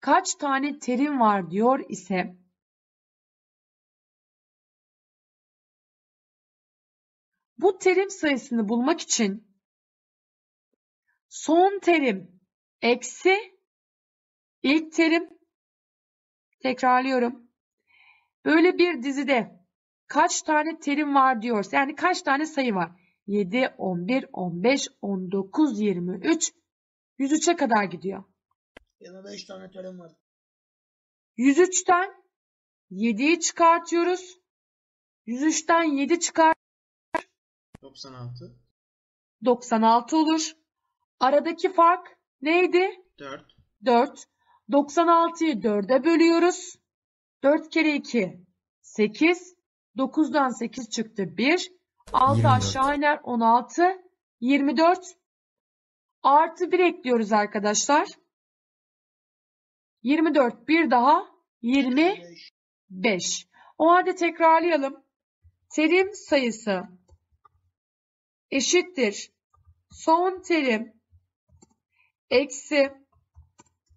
kaç tane terim var diyor ise bu terim sayısını bulmak için son terim eksi ilk terim tekrarlıyorum. Böyle bir dizide kaç tane terim var diyorsa yani kaç tane sayı var? 7, 11, 15, 19, 23, 103'e kadar gidiyor. 25 tane terim var. 103'ten 7'yi çıkartıyoruz. 103'ten 7 çıkar 96, 96 olur. Aradaki fark neydi? 4, 4. 96'yı 4'e bölüyoruz. 4 kere 2 8. 9'dan 8 çıktı 1. 6 24. aşağı iner 16. 24. Artı 1 ekliyoruz arkadaşlar. 24 bir daha 25. 5, O halde tekrarlayalım. Terim sayısı eşittir. Son terim eksi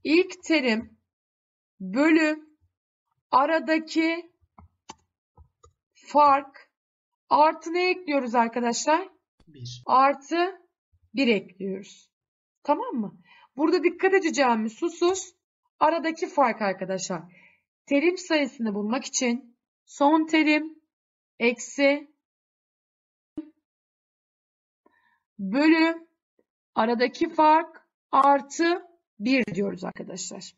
ilk terim bölü aradaki fark artı ne ekliyoruz arkadaşlar? 1. Artı 1 ekliyoruz. Tamam mı? Burada dikkat edeceğimiz husus aradaki fark arkadaşlar. Terim sayısını bulmak için son terim eksi bölü aradaki fark artı 1 diyoruz arkadaşlar.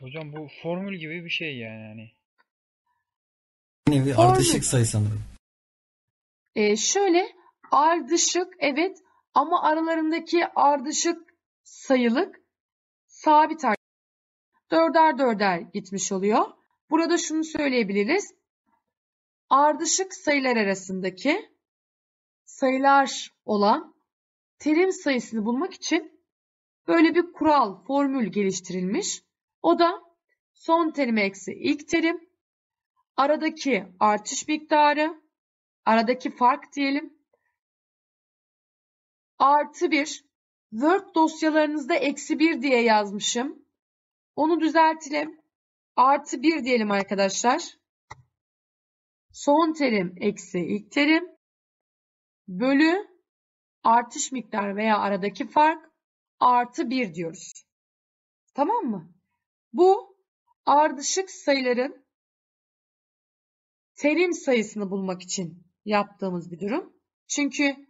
Hocam bu formül gibi bir şey yani. hani. Bir nevi Formül. ardışık sayı sanırım. Ee, şöyle ardışık evet ama aralarındaki ardışık sayılık sabit ar- dörder dörder gitmiş oluyor. Burada şunu söyleyebiliriz. Ardışık sayılar arasındaki sayılar olan terim sayısını bulmak için böyle bir kural, formül geliştirilmiş. O da son terim eksi ilk terim, aradaki artış miktarı, aradaki fark diyelim, artı bir, Word dosyalarınızda eksi bir diye yazmışım. Onu düzeltelim. Artı 1 diyelim arkadaşlar. Son terim eksi ilk terim bölü artış miktarı veya aradaki fark artı 1 diyoruz. Tamam mı? Bu ardışık sayıların terim sayısını bulmak için yaptığımız bir durum. Çünkü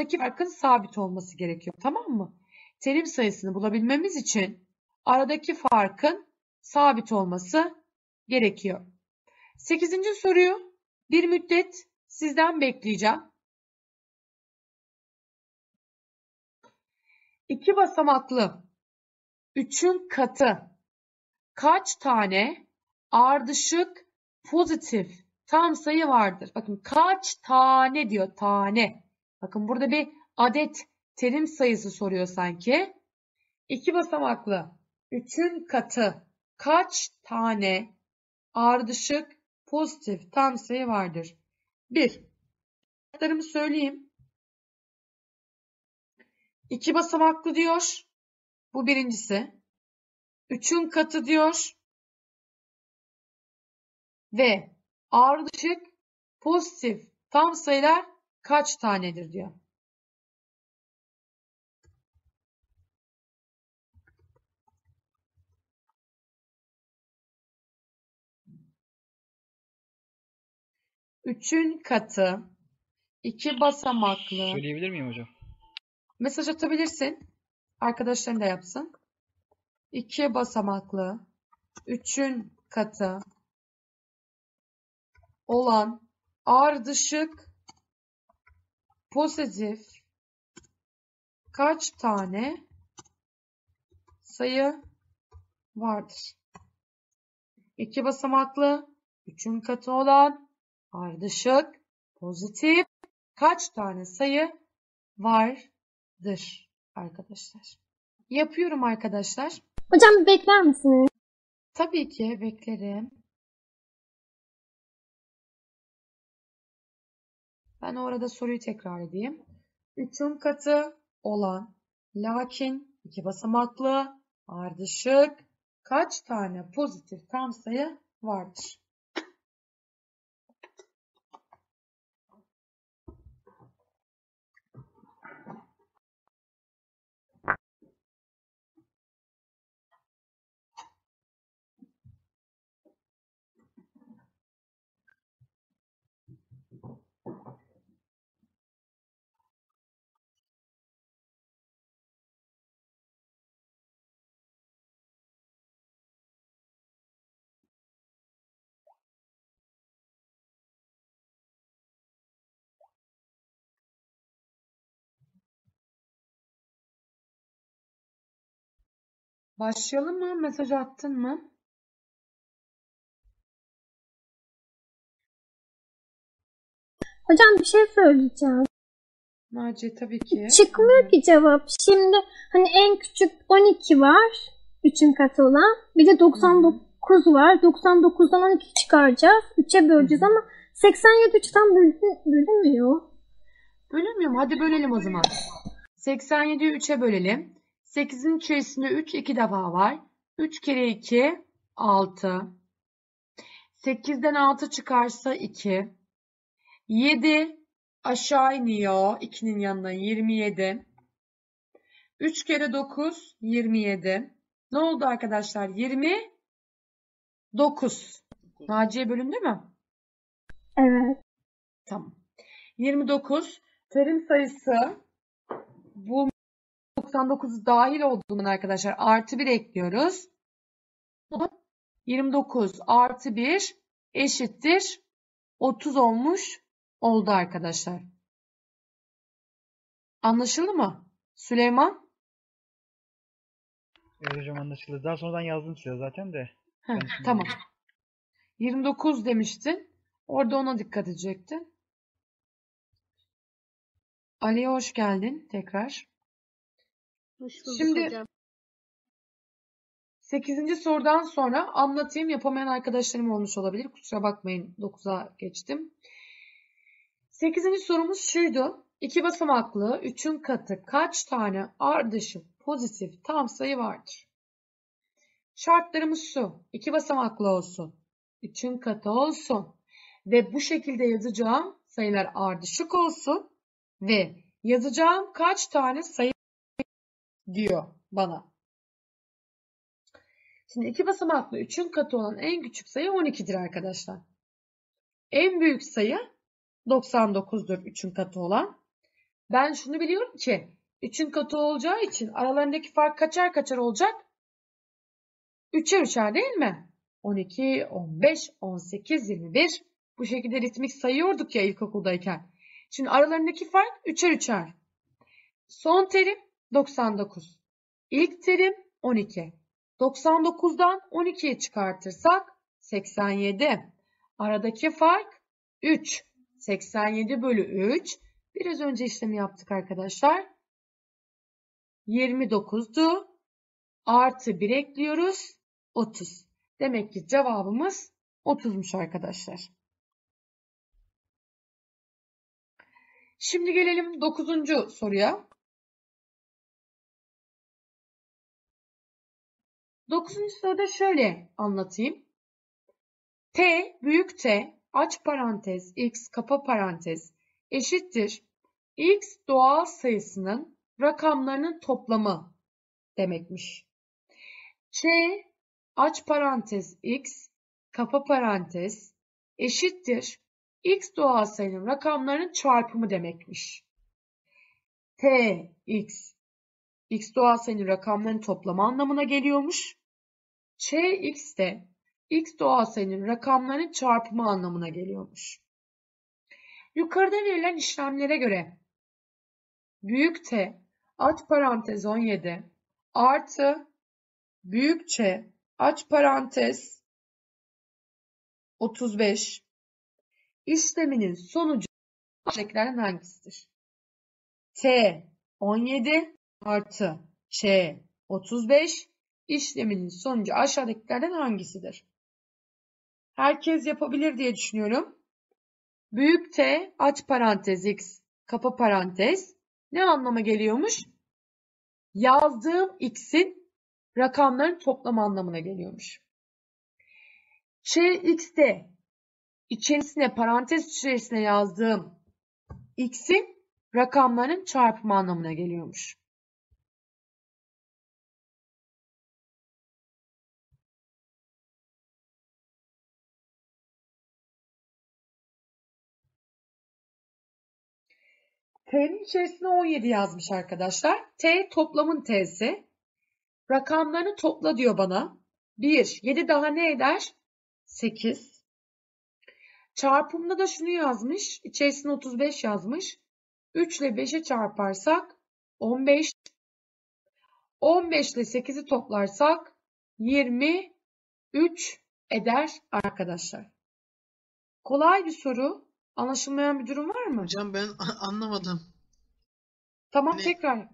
aradaki farkın sabit olması gerekiyor. Tamam mı? Terim sayısını bulabilmemiz için aradaki farkın sabit olması gerekiyor. Sekizinci soruyu bir müddet sizden bekleyeceğim. İki basamaklı üçün katı kaç tane ardışık pozitif tam sayı vardır? Bakın kaç tane diyor tane. Bakın burada bir adet terim sayısı soruyor sanki. İki basamaklı üçün katı kaç tane ardışık pozitif tam sayı vardır? 1. Şartlarımı söyleyeyim. İki basamaklı diyor. Bu birincisi. Üçün katı diyor. Ve ardışık pozitif tam sayılar kaç tanedir diyor. Üçün katı iki basamaklı Söyleyebilir miyim hocam? mesaj atabilirsin. Arkadaşların da yapsın. İki basamaklı üçün katı olan ardışık pozitif kaç tane sayı vardır? İki basamaklı üçün katı olan ardışık pozitif kaç tane sayı vardır arkadaşlar? Yapıyorum arkadaşlar. Hocam bekler misiniz? Tabii ki beklerim. Ben orada soruyu tekrar edeyim. Üçün katı olan lakin iki basamaklı ardışık kaç tane pozitif tam sayı vardır? Mı? Mesaj attın mı? Hocam bir şey söyleyeceğim. Naciye tabii ki. Çıkmıyor ki cevap. Şimdi hani en küçük 12 var. Üçün katı olan. Bir de 99 var. 99'dan 12 çıkaracağız. 3'e böleceğiz ama 87 3'ten bölün- bölünmüyor. Bölünmüyor mu? Hadi bölelim o zaman. 87'yi 3'e bölelim. 8'in içerisinde 3 2 defa var. 3 kere 2 6. 8'den 6 çıkarsa 2. 7 aşağı iniyor. 2'nin yanına 27. 3 kere 9 27. Ne oldu arkadaşlar? 29. Naciye bölündü mü? Evet. Tamam. 29 terim sayısı bu 99 dahil olduğundan arkadaşlar artı 1 ekliyoruz. 29 artı 1 eşittir 30 olmuş oldu arkadaşlar. Anlaşıldı mı? Süleyman? Evet hocam anlaşıldı. Daha sonradan yazdım size zaten de. Heh, tamam. 29 demiştin. Orada ona dikkat edecektin. Ali'ye hoş geldin tekrar. Hoş bulduk Şimdi- hocam. 8. sorudan sonra anlatayım. Yapamayan arkadaşlarım olmuş olabilir. Kusura bakmayın 9'a geçtim. 8. sorumuz şuydu. İki basamaklı 3'ün katı kaç tane ardışık pozitif tam sayı vardır? Şartlarımız şu. iki basamaklı olsun. üçün katı olsun. Ve bu şekilde yazacağım sayılar ardışık olsun. Ve yazacağım kaç tane sayı diyor bana. Şimdi iki basamaklı üçün katı olan en küçük sayı 12'dir arkadaşlar. En büyük sayı 99'dur üçün katı olan. Ben şunu biliyorum ki 3'ün katı olacağı için aralarındaki fark kaçar kaçar olacak? 3'er 3'er değil mi? 12, 15, 18, 21. Bu şekilde ritmik sayıyorduk ya ilkokuldayken. Şimdi aralarındaki fark 3'er 3'er. Son terim 99. İlk terim 12. 99'dan 12'ye çıkartırsak 87. Aradaki fark 3. 87 bölü 3. Biraz önce işlemi yaptık arkadaşlar. 29'du. Artı 1 ekliyoruz. 30. Demek ki cevabımız 30'muş arkadaşlar. Şimdi gelelim 9. soruya. 9. soruda şöyle anlatayım. T büyük T aç parantez x kapa parantez eşittir x doğal sayısının rakamlarının toplamı demekmiş. Ç aç parantez x kapa parantez eşittir x doğal sayının rakamlarının çarpımı demekmiş. T x x doğal sayının rakamlarının toplamı anlamına geliyormuş. Ç x de x doğal sayının rakamlarının çarpımı anlamına geliyormuş. Yukarıda verilen işlemlere göre büyük T aç parantez 17 artı büyük Ç aç parantez 35 işleminin sonucu aşağıdakilerden hangisidir? T 17 artı Ç 35 işleminin sonucu aşağıdakilerden hangisidir? Herkes yapabilir diye düşünüyorum. Büyük T aç parantez x kapa parantez ne anlama geliyormuş? Yazdığım x'in rakamların toplamı anlamına geliyormuş. X'te içerisine parantez içerisine yazdığım x'in rakamların çarpımı anlamına geliyormuş. T'nin içerisine 17 yazmış arkadaşlar. T toplamın T'si. Rakamlarını topla diyor bana. 1, 7 daha ne eder? 8. Çarpımda da şunu yazmış. İçerisine 35 yazmış. 3 ile 5'e çarparsak 15. 15 ile 8'i toplarsak 23 eder arkadaşlar. Kolay bir soru. Anlaşılmayan bir durum var mı? Hocam ben anlamadım. Tamam Ne? tekrar.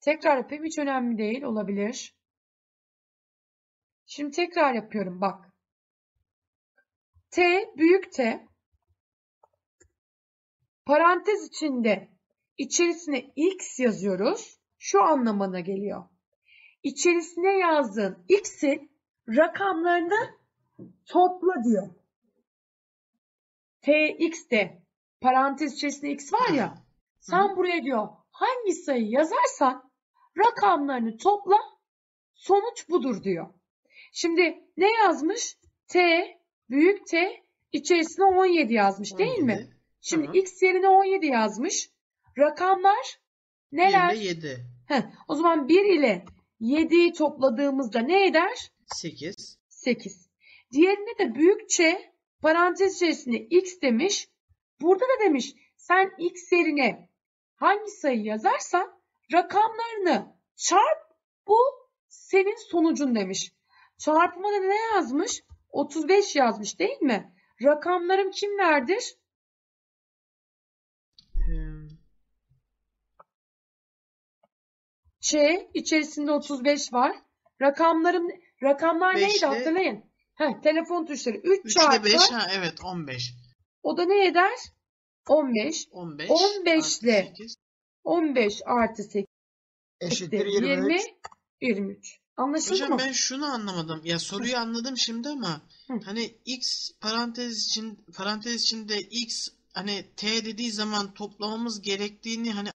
Tekrar yapayım. Hiç önemli değil. Olabilir. Şimdi tekrar yapıyorum. Bak. T büyük T parantez içinde içerisine x yazıyoruz. Şu anlamına geliyor. İçerisine yazdığın x'in rakamlarını topla diyor. Tx'te parantez içerisinde x var ya. Sen buraya diyor hangi sayı yazarsan rakamlarını topla sonuç budur diyor. Şimdi ne yazmış? T büyük T içerisine 17 yazmış değil mi? 17. Şimdi Hı hı. x yerine 17 yazmış. Rakamlar 1 neler? ile 7. Heh, o zaman 1 ile 7'yi topladığımızda ne eder? 8. 8. Diğerine de büyükçe parantez içerisinde x demiş. Burada da demiş sen x yerine hangi sayı yazarsan rakamlarını çarp bu senin sonucun demiş. Çarpıma da ne yazmış? 35 yazmış değil mi? Rakamlarım kimlerdir? Ee, Ç içerisinde 35 var. Rakamlarım rakamlar Beş neydi hatırlayın. Heh, telefon tuşları 3 3 ile çarpı 5 ha evet 15. o da ne eder? 15. 15. 15 artı ile 8. 15 artı 8 Eşittir 20. 23. 23. Anlaşıldı Hocam mı? ben şunu anlamadım. Ya soruyu anladım şimdi ama Hı. hani x parantez için parantez içinde x hani t dediği zaman toplamamız gerektiğini hani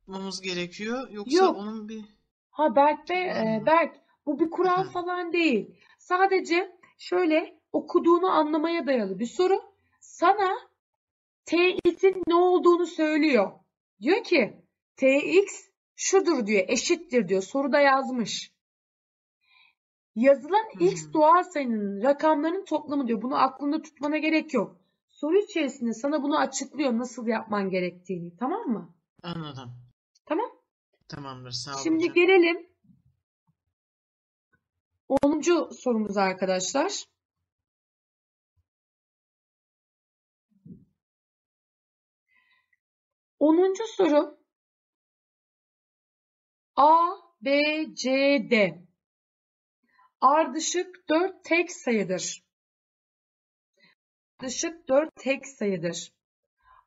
yapmamız gerekiyor. Yoksa Yok. onun bir Ha Berk Bey, e. Berk bu bir kural Efendim? falan değil. Sadece şöyle okuduğunu anlamaya dayalı bir soru. Sana TX'in ne olduğunu söylüyor. Diyor ki TX şudur diyor, eşittir diyor. Soruda yazmış. Yazılan X Hmm. doğal sayının rakamlarının toplamı diyor. Bunu aklında tutmana gerek yok. Soru içerisinde sana bunu açıklıyor nasıl yapman gerektiğini. Tamam mı? anladım. Tamam. Tamamdır. Sağ olun Şimdi hocam. gelelim 10. sorumuza arkadaşlar. Onuncu soru A, B, C, D ardışık 4 tek sayıdır. Ardışık 4 tek sayıdır.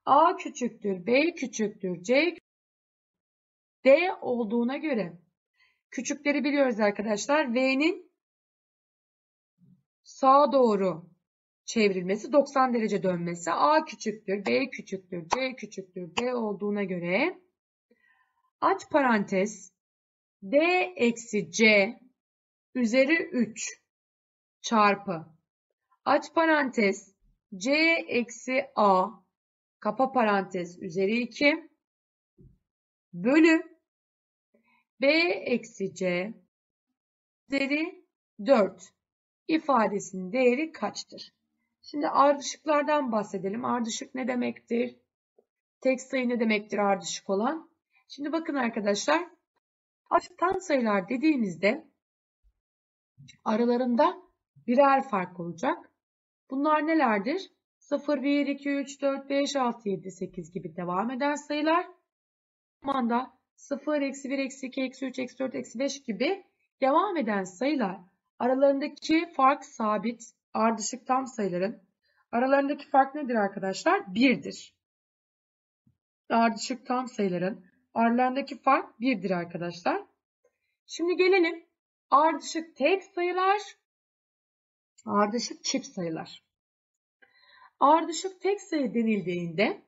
A küçüktür, B küçüktür, C D olduğuna göre küçükleri biliyoruz arkadaşlar. V'nin sağa doğru çevrilmesi, 90 derece dönmesi. A küçüktür, B küçüktür, C küçüktür, D olduğuna göre aç parantez D eksi C üzeri 3 çarpı aç parantez C eksi A kapa parantez üzeri 2 bölü B eksi C üzeri 4 ifadesinin değeri kaçtır? Şimdi ardışıklardan bahsedelim. Ardışık ne demektir? Tek sayı ne demektir ardışık olan? Şimdi bakın arkadaşlar. Açıktan sayılar dediğimizde aralarında birer fark olacak. Bunlar nelerdir? 0, 1, 2, 3, 4, 5, 6, 7, 8 gibi devam eden sayılar. Zamanda 0, eksi 1, eksi 2, eksi 3, eksi 4, eksi 5 gibi devam eden sayılar aralarındaki fark sabit ardışık tam sayıların aralarındaki fark nedir arkadaşlar? 1'dir. Ardışık tam sayıların aralarındaki fark 1'dir arkadaşlar. Şimdi gelelim ardışık tek sayılar, ardışık çift sayılar. Ardışık tek sayı denildiğinde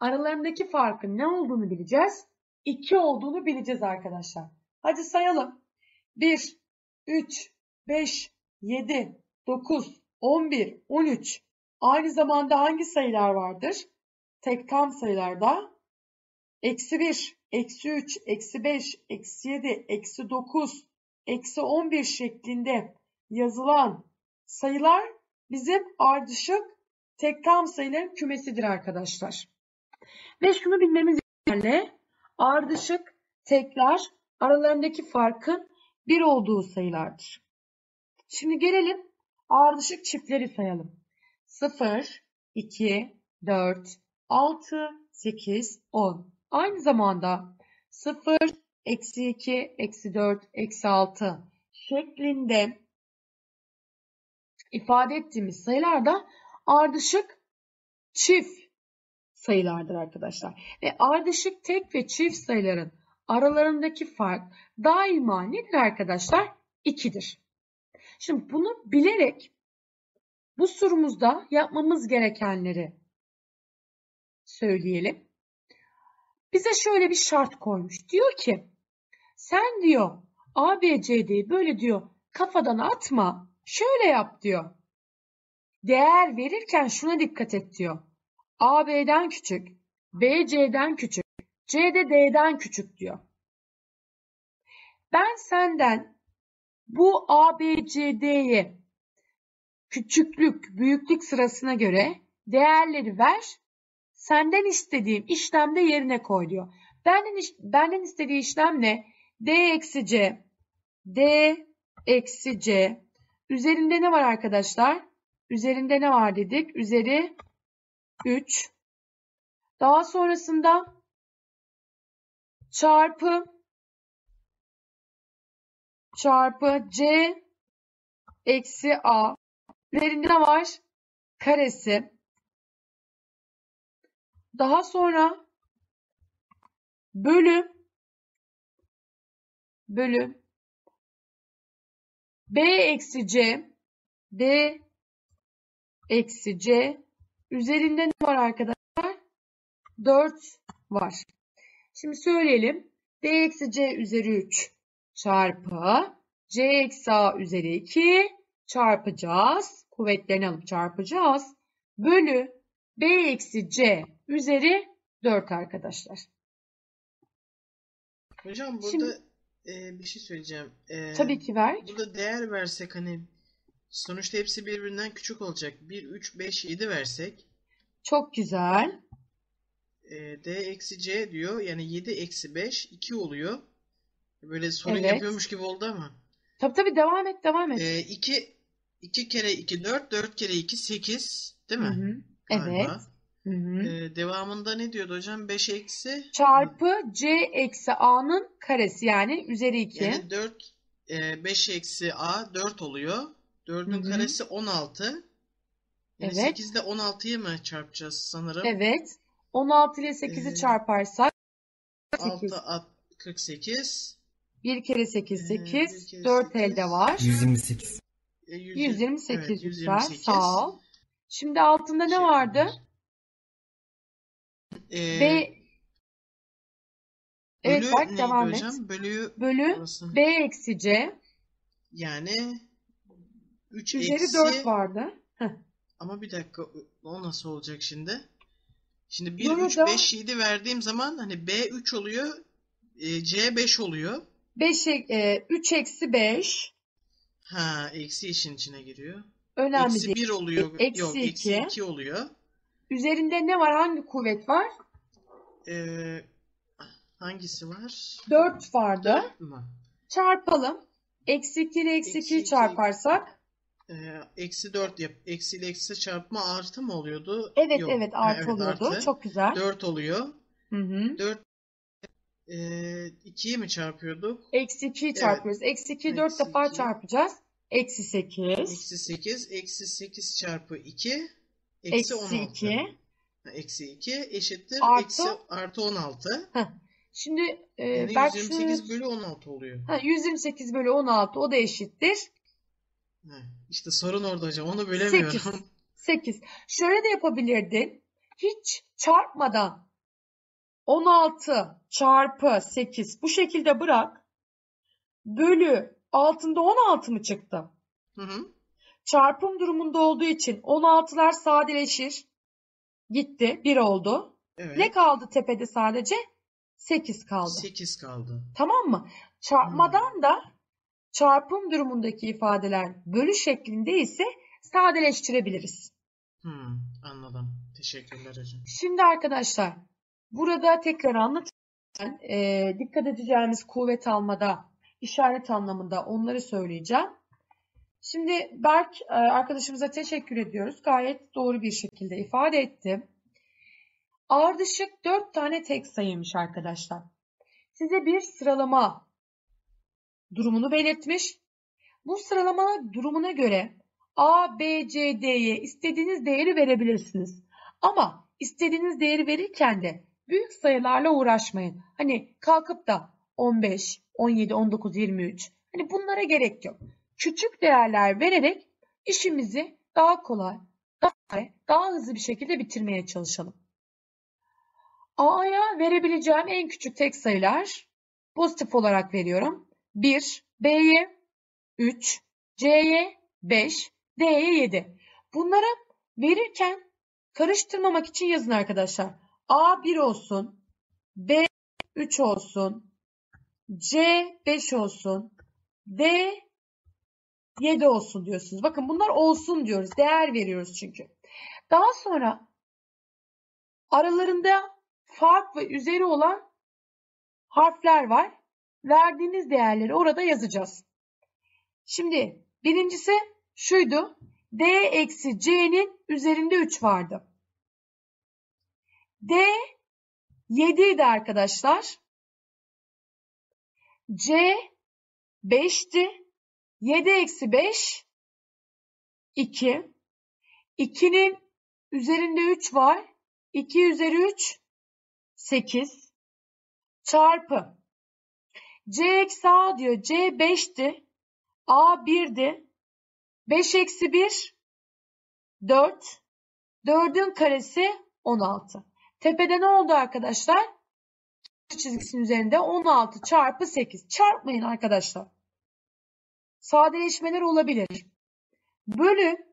aralarındaki farkın ne olduğunu bileceğiz. 2 olduğunu bileceğiz arkadaşlar. Hadi sayalım. 1, 3, 5, 7, 9, 11, 13. Aynı zamanda hangi sayılar vardır? Tek tam sayılarda eksi 1, eksi 3, eksi 5, eksi 7, eksi 9, eksi 11 şeklinde yazılan sayılar bizim ardışık tek tam sayıların kümesidir arkadaşlar. Ve şunu bilmemiz yeterli. Ardışık tekler aralarındaki farkın 1 olduğu sayılardır. Şimdi gelelim ardışık çiftleri sayalım. 0, 2, 4, 6, 8, 10. Aynı zamanda 0, eksi 2, eksi 4, eksi 6 şeklinde ifade ettiğimiz sayılar da ardışık çift sayılardır arkadaşlar. Ve ardışık tek ve çift sayıların aralarındaki fark daima nedir arkadaşlar? 2'dir. Şimdi bunu bilerek bu sorumuzda yapmamız gerekenleri söyleyelim. Bize şöyle bir şart koymuş. Diyor ki sen diyor ABCD'yi böyle diyor kafadan atma. Şöyle yap diyor. Değer verirken şuna dikkat et diyor. A B'den küçük, B C'den küçük, C de D'den küçük diyor. Ben senden bu A, B, C, D'ye küçüklük, büyüklük sırasına göre değerleri ver. Senden istediğim işlemde yerine koy diyor. Benden, benden istediği işlem ne? D eksi C. D eksi C. Üzerinde ne var arkadaşlar? Üzerinde ne var dedik? Üzeri 3. Daha sonrasında çarpı çarpı C eksi A. Üzerinde ne var? Karesi. Daha sonra bölü bölü B eksi C D eksi C üzerinde ne var arkadaşlar? 4 var. Şimdi söyleyelim. D eksi C üzeri 3 çarpı C eksi A üzeri 2 çarpacağız. Kuvvetlerini alıp çarpacağız. Bölü B eksi C üzeri 4 arkadaşlar. Hocam burada Şimdi- e, bir şey söyleyeceğim. E, Tabii ki ver. Burada değer versek hani sonuçta hepsi birbirinden küçük olacak. 1, 3, 5, 7 versek Çok güzel. E, D eksi C diyor. Yani 7 eksi 5 2 oluyor. Böyle sorun Evet. yapıyormuş gibi oldu ama. Tabii tabii devam et devam et. E, 2 2 kere 2 4, 4 kere 2 8 değil Hı mi? hı. Galiba. Evet. Hı hı. E, devamında ne diyordu hocam? 5 eksi Çarpı C eksi A'nın karesi yani üzeri 2. yani 4 e, 5 eksi A 4 oluyor. 4'ün Hı hı. karesi 16. Yani Evet. 8'de 16'yı mı çarpacağız sanırım? Evet. 16 ile 8'i Ee, çarparsak 6 8. at 48. 1 kere 8 Ee, 8. bir kere 4 sekiz. elde var. 128. E, 100 128 evet, lütfen. 128. Sağ ol. Şimdi altında ne Teşekkürler. vardı? Ee, B Evet bölü bak devam et. hocam? Bölü Bölü orası. B eksi C Yani 3 üzeri eksi 4 vardı. Heh. ama bir dakika o nasıl olacak şimdi? Şimdi 1 3 Burada 5 7 verdiğim zaman hani B 3 oluyor. e, C 5 oluyor. 5 e, 3 eksi 5 Ha, eksi işin içine giriyor. önemli Eksi değil. 1 oluyor. E, eksi Yok, eksi iki. 2 oluyor. Üzerinde ne var? Hangi kuvvet var? Ee, hangisi var? 4 vardı. 4 mü? Çarpalım. Eksi 2 ile eksi Eksi 2'yi iki. çarparsak. Ee, eksi 4 yap. Eksi ile eksi çarpma artı mı oluyordu? Evet Yok. evet artı evet, oluyordu. artı. Çok güzel. 4 oluyor. Hı hı. 4 e, 2'ye mi çarpıyorduk? Eksi 2'yi Evet. çarpıyoruz. Eksi 2'yi 4 Eksi defa çarpacağız. Eksi 8. Eksi 8. Eksi 8 çarpı 2. Eksi Eksi 16. 2. Ha, Eksi 2 eşittir. Artı- Eksi artı 16. Şimdi e, Yani Berk 128 şunu- bölü 16 oluyor. Ha, 128 bölü 16 o da eşittir. Ha, işte sorun orada hocam. Onu bölemiyorum. 8. 8. Şöyle de yapabilirdin. Hiç çarpmadan 16 çarpı 8 bu şekilde bırak. Bölü altında 16 mı çıktı? Hı hı. Çarpım durumunda olduğu için 16'lar sadeleşir. Gitti. 1 oldu. Evet. Ne kaldı tepede sadece? 8 kaldı. 8 kaldı. Tamam mı? Çarpmadan da çarpım durumundaki ifadeler bölü şeklinde ise sadeleştirebiliriz. Hmm, anladım. Teşekkürler hocam. Şimdi arkadaşlar burada tekrar anlatırken e, dikkat edeceğimiz kuvvet almada işaret anlamında onları söyleyeceğim. Şimdi Berk e, arkadaşımıza teşekkür ediyoruz. Gayet doğru bir şekilde ifade etti. Ardışık 4 tane tek sayıymış arkadaşlar. Size bir sıralama durumunu belirtmiş. Bu sıralama durumuna göre A, B, C, D'ye istediğiniz değeri verebilirsiniz. Ama istediğiniz değeri verirken de büyük sayılarla uğraşmayın. Hani kalkıp da 15, 17, 19, 23 hani bunlara gerek yok. Küçük değerler vererek işimizi daha kolay, daha, daha hızlı bir şekilde bitirmeye çalışalım. A'ya verebileceğim en küçük tek sayılar pozitif olarak veriyorum. 1, B'ye 3, C'ye 5, D'ye 7. Bunları verirken karıştırmamak için yazın arkadaşlar. A 1 olsun, B 3 olsun, C 5 olsun, D 7 olsun diyorsunuz. Bakın bunlar olsun diyoruz. Değer veriyoruz çünkü. Daha sonra aralarında fark ve üzeri olan harfler var. Verdiğimiz değerleri orada yazacağız. Şimdi birincisi şuydu. D eksi C'nin üzerinde 3 vardı. D 7 idi arkadaşlar. C 5'ti. 7 eksi 5 2. 2'nin üzerinde 3 var. 2 üzeri 3 8 çarpı C eksi A diyor. C 5'ti. A 1'di. 5 eksi 1 4. 4'ün karesi 16. Tepede ne oldu arkadaşlar? Çizgisinin üzerinde 16 çarpı 8. Çarpmayın arkadaşlar. Sadeleşmeler olabilir. Bölü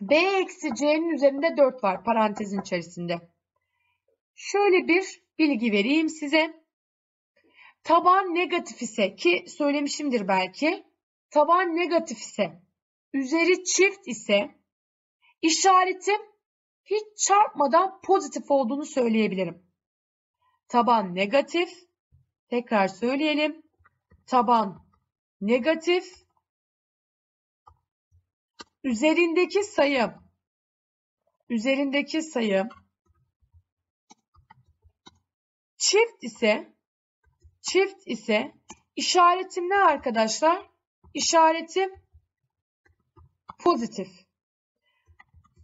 B eksi C'nin üzerinde 4 var parantezin içerisinde. Şöyle bir bilgi vereyim size. Taban negatif ise ki söylemişimdir belki. Taban negatif ise üzeri çift ise işaretim hiç çarpmadan pozitif olduğunu söyleyebilirim. Taban negatif. Tekrar söyleyelim. Taban negatif. Üzerindeki sayı üzerindeki sayı çift ise çift ise işaretim ne arkadaşlar? İşaretim pozitif.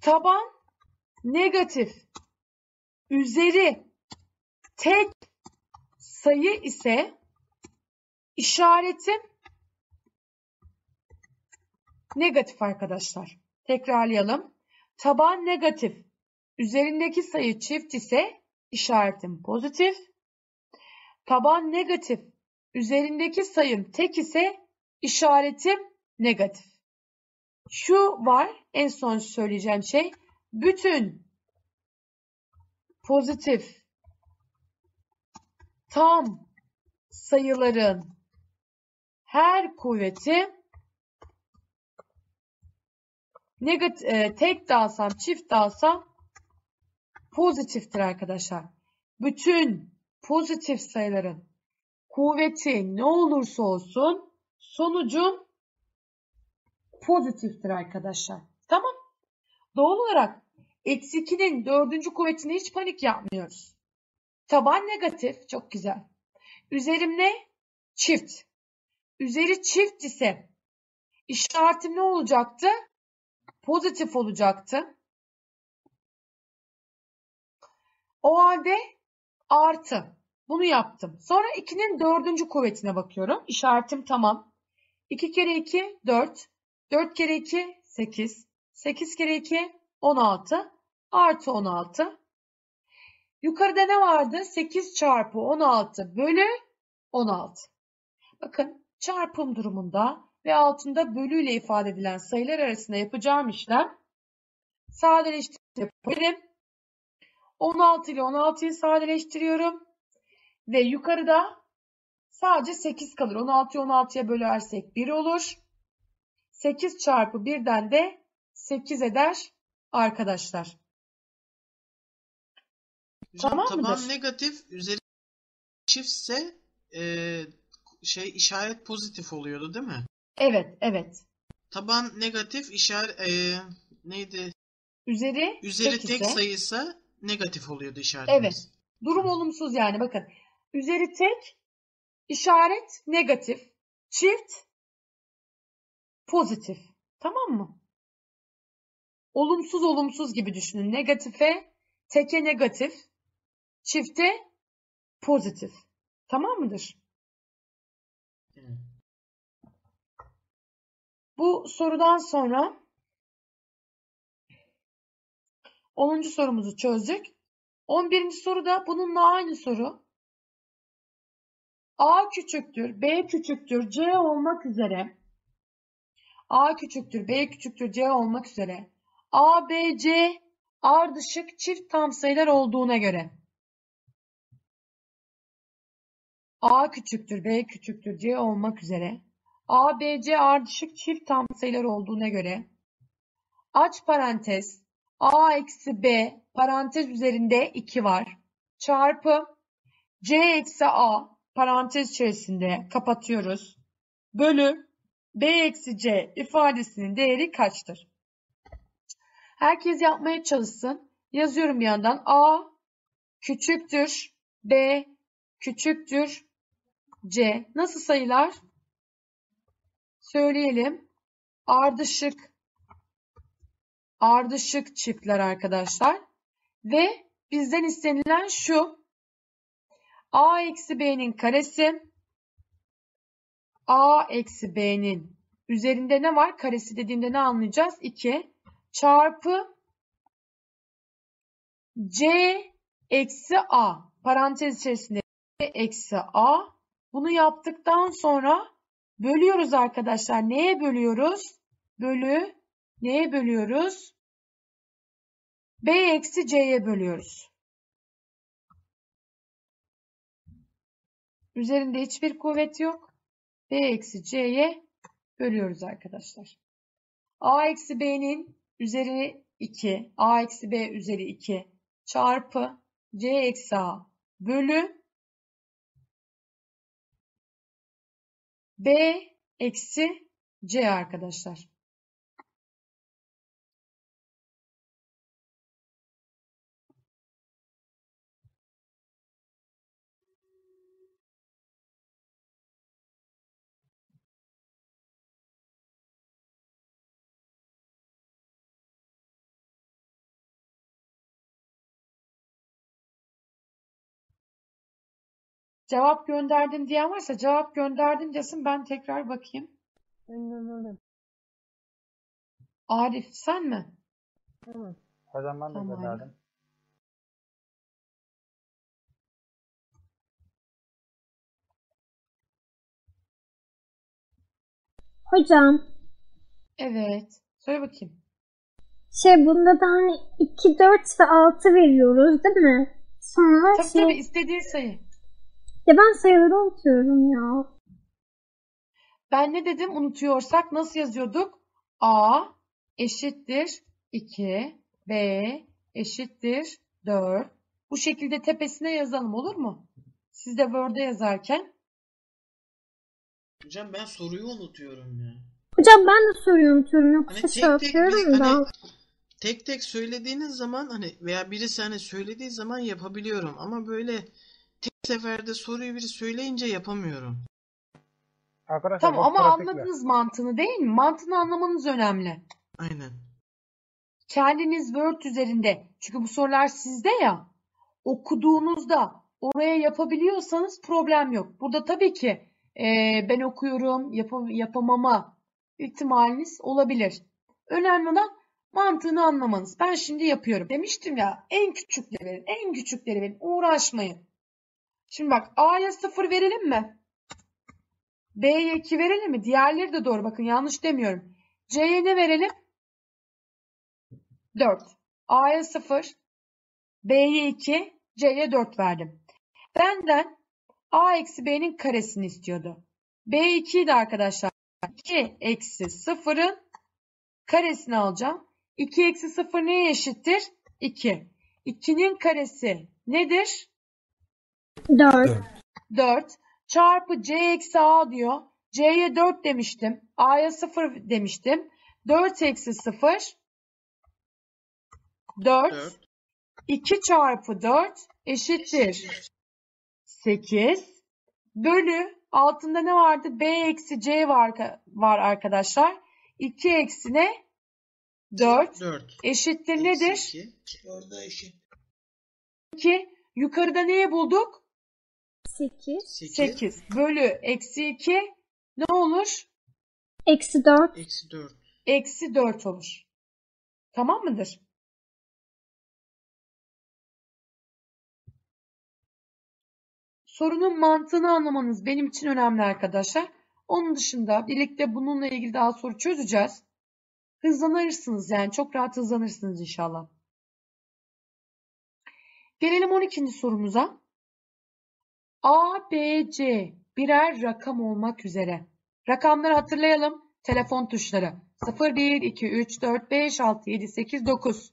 Taban negatif. Üzeri tek sayı ise işaretim negatif arkadaşlar. Tekrarlayalım. Taban negatif. Üzerindeki sayı çift ise işaretim pozitif. Taban negatif. Üzerindeki sayım tek ise işaretim negatif. Şu var en son söyleyeceğim şey. Bütün pozitif tam sayıların her kuvveti negatif, e, tek de alsam çift de alsam pozitiftir arkadaşlar. Bütün pozitif sayıların kuvveti ne olursa olsun sonucum pozitiftir arkadaşlar. Tamam. Doğal olarak eksi 2'nin dördüncü kuvvetine hiç panik yapmıyoruz. Taban negatif. Çok güzel. Üzerim ne? Çift. Üzeri çift ise işaretim ne olacaktı? Pozitif olacaktı. O halde artı. Bunu yaptım. Sonra 2'nin dördüncü kuvvetine bakıyorum. İşaretim tamam. 2 kere 2 4. 4 kere 2 8. 8 kere 2 16. Artı 16. Yukarıda ne vardı? 8 çarpı 16 bölü 16. Bakın çarpım durumunda ve altında bölü ile ifade edilen sayılar arasında yapacağım işlem sadeleştirme yapabilirim. 16 ile 16'yı sadeleştiriyorum. Ve yukarıda sadece 8 kalır. 16'yı 16'ya bölersek 1 olur. 8 çarpı 1'den de 8 eder arkadaşlar. Hocam, Tamam taban mıdır? negatif üzeri çiftse e, şey işaret pozitif oluyordu değil mi? Evet, evet. Taban negatif işaret e, neydi? Üzeri, Üzeri tek tek sayıysa negatif oluyordu işaretimiz. Evet. Durum olumsuz yani bakın. Üzeri tek, işaret negatif, çift pozitif. Tamam mı? Olumsuz olumsuz gibi düşünün. Negatife, teke negatif, çifte pozitif. Tamam mıdır? Evet. Bu sorudan sonra 10. sorumuzu çözdük. 11. soru da bununla aynı soru. A küçüktür, B küçüktür, C olmak üzere. A küçüktür, B küçüktür, C olmak üzere. A, B, C ardışık çift tam sayılar olduğuna göre. A küçüktür, B küçüktür, C olmak üzere. A, B, C ardışık çift tam sayılar olduğuna göre. Aç parantez. A eksi B parantez üzerinde 2 var. Çarpı C eksi A parantez içerisinde kapatıyoruz. Bölü B eksi C ifadesinin değeri kaçtır? Herkes yapmaya çalışsın. Yazıyorum bir yandan. A küçüktür. B küçüktür. C. Nasıl sayılar? Söyleyelim. Ardışık ardışık çiftler arkadaşlar. Ve bizden istenilen şu. A eksi B'nin karesi A eksi B'nin üzerinde ne var? Karesi dediğimde ne anlayacağız? 2 çarpı C eksi A parantez içerisinde C eksi A bunu yaptıktan sonra bölüyoruz arkadaşlar. Neye bölüyoruz? Bölü neye bölüyoruz? B eksi C'ye bölüyoruz. Üzerinde hiçbir kuvvet yok. B eksi C'ye bölüyoruz arkadaşlar. A eksi B'nin üzeri 2. A eksi B üzeri 2 çarpı C eksi A bölü B eksi C arkadaşlar. Cevap gönderdim diyen varsa cevap gönderdim desin ben tekrar bakayım. Arif sen mi? Hocam ben de Tamam. gönderdim. Hocam Evet. Söyle bakayım. şey bunda da hani 2, 4 ve 6 veriyoruz değil mi? Sonra Tabii şey tabii istediğin sayı. Ya ben sayıları unutuyorum ya. Ben ne dedim unutuyorsak nasıl yazıyorduk? A eşittir 2, B eşittir 4. Bu şekilde tepesine yazalım olur mu? Siz de Word'e yazarken. Hocam ben soruyu unutuyorum ya. Hocam ben de soruyu unutuyorum yoksa Hani şey tek tek bir- da. hani tek tek söylediğiniz zaman hani veya birisi hani söylediği zaman yapabiliyorum ama böyle seferde soruyu biri söyleyince yapamıyorum. Arkadaşlar Tamam ama pratikle. anladınız mantığını değil mi? Mantığını anlamanız önemli. Aynen. Kendiniz Word üzerinde. Çünkü bu sorular sizde ya. Okuduğunuzda oraya yapabiliyorsanız problem yok. Burada tabii ki eee, ben okuyorum yapa- yapamama ihtimaliniz olabilir. Önemli olan mantığını anlamanız. Ben şimdi yapıyorum. Demiştim ya en küçükleri verin. En küçükleri verin. Uğraşmayın. Şimdi bak A'ya 0 verelim mi? B'ye 2 verelim mi? Diğerleri de doğru. Bakın yanlış demiyorum. C'ye ne verelim? 4. A'ya 0, B'ye 2, C'ye 4 verdim. Benden A eksi B'nin karesini istiyordu. B2'yi de arkadaşlar 2 eksi 0'ın karesini alacağım. 2 eksi 0 neye eşittir? 2. 2'nin karesi nedir? 4. 4 çarpı C eksi A diyor. C'ye 4 demiştim. A'ya 0 demiştim. 4 eksi 0 4 4. 2 çarpı 4 eşittir 8 bölü altında ne vardı? B eksi C var, var arkadaşlar. 2 eksi ne? 4 4. eşittir nedir? 2. Orada eşit. 2 yukarıda neyi bulduk? 8. 8. 8 bölü eksi 2 ne olur? Eksi 4. Eksi 4. Eksi 4 olur. Tamam mıdır? Sorunun mantığını anlamanız benim için önemli arkadaşlar. Onun dışında birlikte bununla ilgili daha soru çözeceğiz. Hızlanırsınız yani çok rahat hızlanırsınız inşallah. Gelelim 12. sorumuza. A, B, C birer rakam olmak üzere. Rakamları hatırlayalım. Telefon tuşları 0, 1, 2, 3, 4, 5, 6, 7, 8, 9.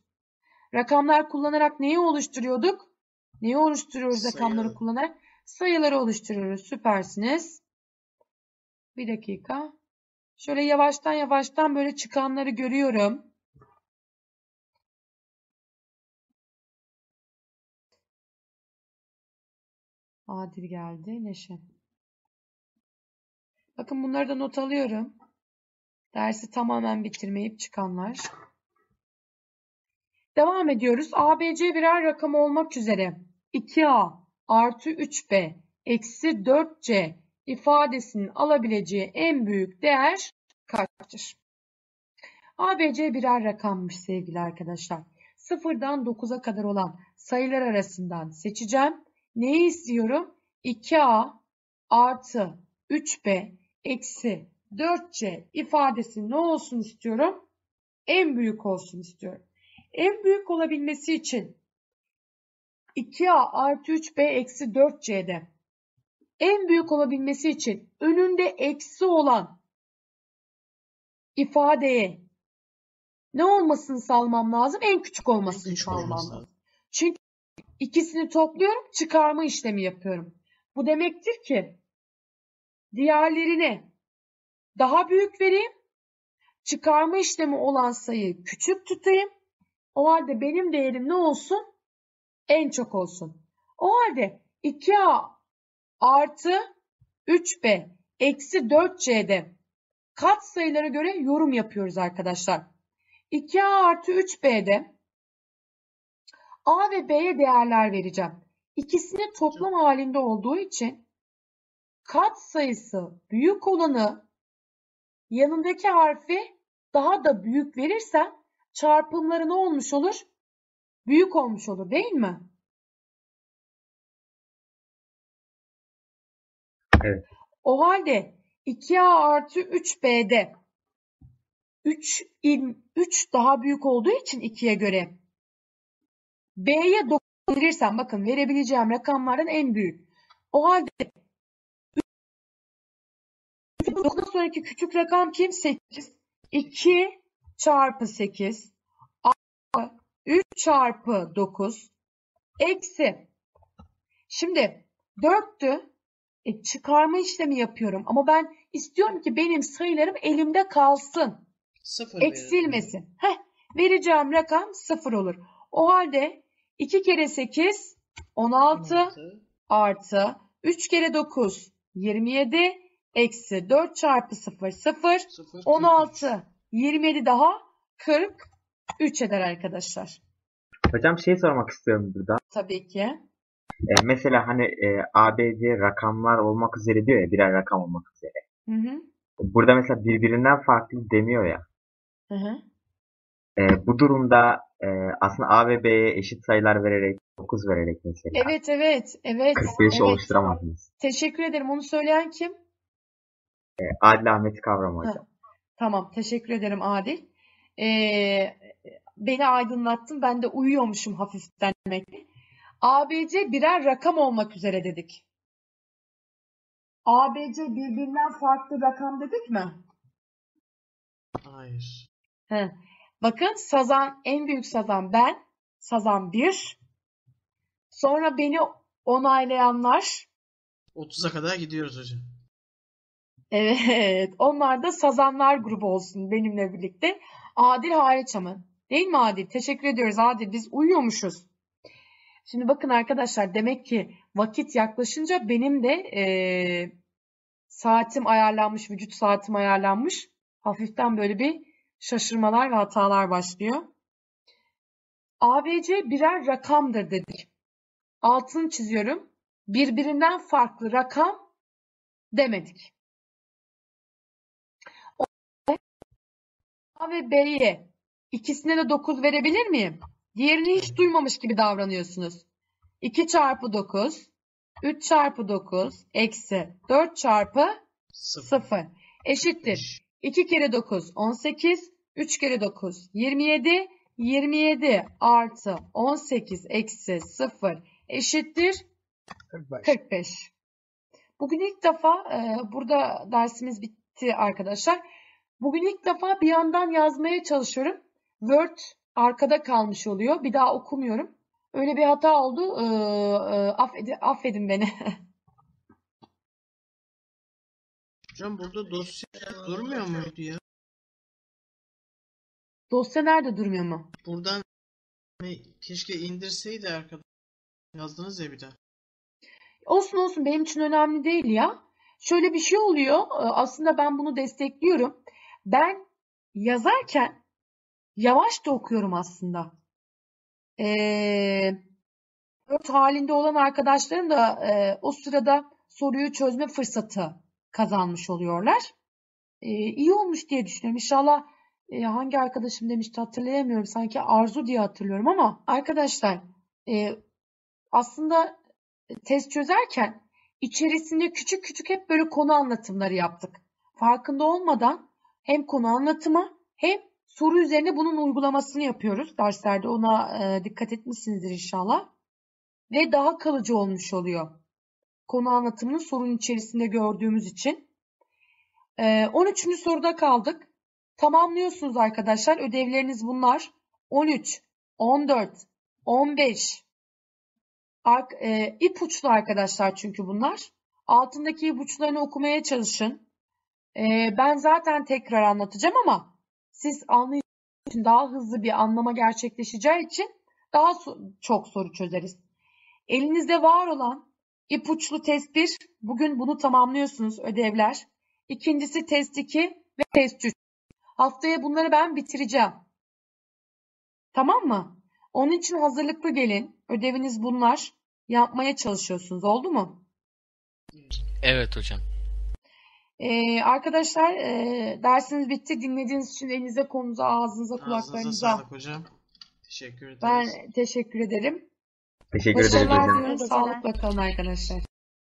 Rakamlar kullanarak neyi oluşturuyorduk? Neyi oluşturuyoruz rakamları Sayıları. kullanarak? Sayıları oluşturuyoruz. Süpersiniz. Bir dakika. Şöyle yavaştan yavaştan böyle çıkanları görüyorum. Adil geldi. Neşe. Bakın bunları da not alıyorum. Dersi tamamen bitirmeyip çıkanlar. Devam ediyoruz. ABC birer rakam olmak üzere 2A artı 3B eksi 4C ifadesinin alabileceği en büyük değer kaçtır? ABC birer rakammış sevgili arkadaşlar. Sıfırdan 9'a kadar olan sayılar arasından seçeceğim. Neyi istiyorum? 2A artı 3B eksi 4C ifadesi ne olsun istiyorum? En büyük olsun istiyorum. En büyük olabilmesi için 2A artı 3B eksi 4C'de en büyük olabilmesi için önünde eksi olan ifadeye ne olmasını sağlamam lazım? En küçük olmasını küçük sağlamam lazım. Çünkü ikisini topluyorum, çıkarma işlemi yapıyorum. Bu demektir ki diğerlerine daha büyük vereyim, çıkarma işlemi olan sayıyı küçük tutayım. O halde benim değerim ne olsun? En çok olsun. O halde 2A artı 3B eksi 4C'de kat sayılara göre yorum yapıyoruz arkadaşlar. 2A artı 3B'de A ve B'ye değerler vereceğim. İkisini toplam halinde olduğu için kat sayısı büyük olanı yanındaki harfi daha da büyük verirsem çarpımları ne olmuş olur? Büyük olmuş olur değil mi? Evet. O halde 2A artı 3B'de 3, in, 3 daha büyük olduğu için 2'ye göre B'ye 9 verirsem bakın verebileceğim rakamlardan en büyük. O halde 9'dan sonraki küçük rakam kim? 8. 2 çarpı 8 artı 3 çarpı 9 eksi. Şimdi 4'tü. E, çıkarma işlemi yapıyorum ama ben istiyorum ki benim sayılarım elimde kalsın. Sıfır Eksilmesin. Heh, vereceğim rakam 0 olur. O halde 2 kere 8 16 16. artı 3 kere 9 27 eksi 4 çarpı 0 0 Sıfır, 16 27 daha 43 eder arkadaşlar. Hocam şey sormak istiyorum burada. Tabii ki. E, mesela hani e, ABC rakamlar olmak üzere diyor ya birer rakam olmak üzere. Hı hı. Burada mesela birbirinden farklı demiyor ya. Hı hı. E, bu durumda e, aslında A ve B'ye eşit sayılar vererek 9 vererek mesela Evet evet evet. 45 evet. oluşturamaz Teşekkür ederim. Onu söyleyen kim? E, Adil Ahmet kavramı hocam. Tamam, teşekkür ederim Adil. Ee, beni aydınlattın. Ben de uyuyormuşum hafiften demek ki. ABC birer rakam olmak üzere dedik. ABC birbirinden farklı rakam dedik mi? Hayır. He. Bakın sazan, en büyük sazan ben. Sazan 1. Sonra beni onaylayanlar. 30'a kadar gidiyoruz hocam. Evet, onlar da sazanlar grubu olsun benimle birlikte. Adil hariç ama. Değil mi Adil? Teşekkür ediyoruz Adil. Biz uyuyormuşuz. Şimdi bakın arkadaşlar demek ki vakit yaklaşınca benim de eee, saatim ayarlanmış, vücut saatim ayarlanmış. Hafiften böyle bir şaşırmalar ve hatalar başlıyor. ABC birer rakamdır dedik. Altını çiziyorum. Birbirinden farklı rakam demedik. A ve B'ye ikisine de 9 verebilir miyim? Diğerini hiç duymamış gibi davranıyorsunuz. 2 çarpı 9, 3 çarpı 9, eksi 4 çarpı Sıfır. 0 eşittir. 2 kere 9 18, 3 kere 9 27, 27 artı 18 eksi 0 eşittir 45. 45. Bugün ilk defa e, burada dersimiz bitti arkadaşlar. Bugün ilk defa bir yandan yazmaya çalışıyorum. Word arkada kalmış oluyor. Bir daha okumuyorum. Öyle bir hata oldu. Ee, e, affedi- affedin beni. (laughs) Hocam burada dosya durmuyor muydu ya? Dosya nerede durmuyor mu? Buradan keşke indirseydi arkadaş. Yazdınız ya bir daha. Olsun olsun benim için önemli değil ya. Şöyle bir şey oluyor. e, Aslında ben bunu destekliyorum. Ben yazarken yavaş da okuyorum aslında. Ee, halinde olan arkadaşlarım da e, o sırada soruyu çözme fırsatı kazanmış oluyorlar. Ee, iyi olmuş diye düşünüyorum. İnşallah e, hangi arkadaşım demişti hatırlayamıyorum. Sanki Arzu diye hatırlıyorum ama arkadaşlar e, aslında test çözerken içerisinde küçük küçük hep böyle konu anlatımları yaptık. Farkında olmadan hem konu anlatımı hem soru üzerine bunun uygulamasını yapıyoruz. Derslerde ona e, dikkat etmişsinizdir inşallah. Ve daha kalıcı olmuş oluyor. Konu anlatımını sorunun içerisinde gördüğümüz için. E, 13. soruda kaldık. Tamamlıyorsunuz arkadaşlar. Ödevleriniz bunlar. 13, 14, 15. Ark, e, ipuçlu arkadaşlar çünkü bunlar. Altındaki ipuçlarını okumaya çalışın. E, ben zaten tekrar anlatacağım ama siz anlayın için daha hızlı bir anlama gerçekleşeceği için daha so- çok soru çözeriz. Elinizde var olan ipuçlu test 1, bugün bunu tamamlıyorsunuz ödevler. İkincisi test 2 ve test 3. Haftaya bunları ben bitireceğim. Tamam mı? Onun için hazırlıklı gelin. Ödeviniz bunlar. Yapmaya çalışıyorsunuz. Oldu mu? Evet hocam. Ee, arkadaşlar e, dersiniz bitti. Dinlediğiniz için elinize, kolunuza, ağzınıza, Ağzınıza kulaklarınıza sağlık hocam. Teşekkür ederiz. ben teşekkür ederim. Teşekkür ederiz hocam. Sağlıkla kalın arkadaşlar.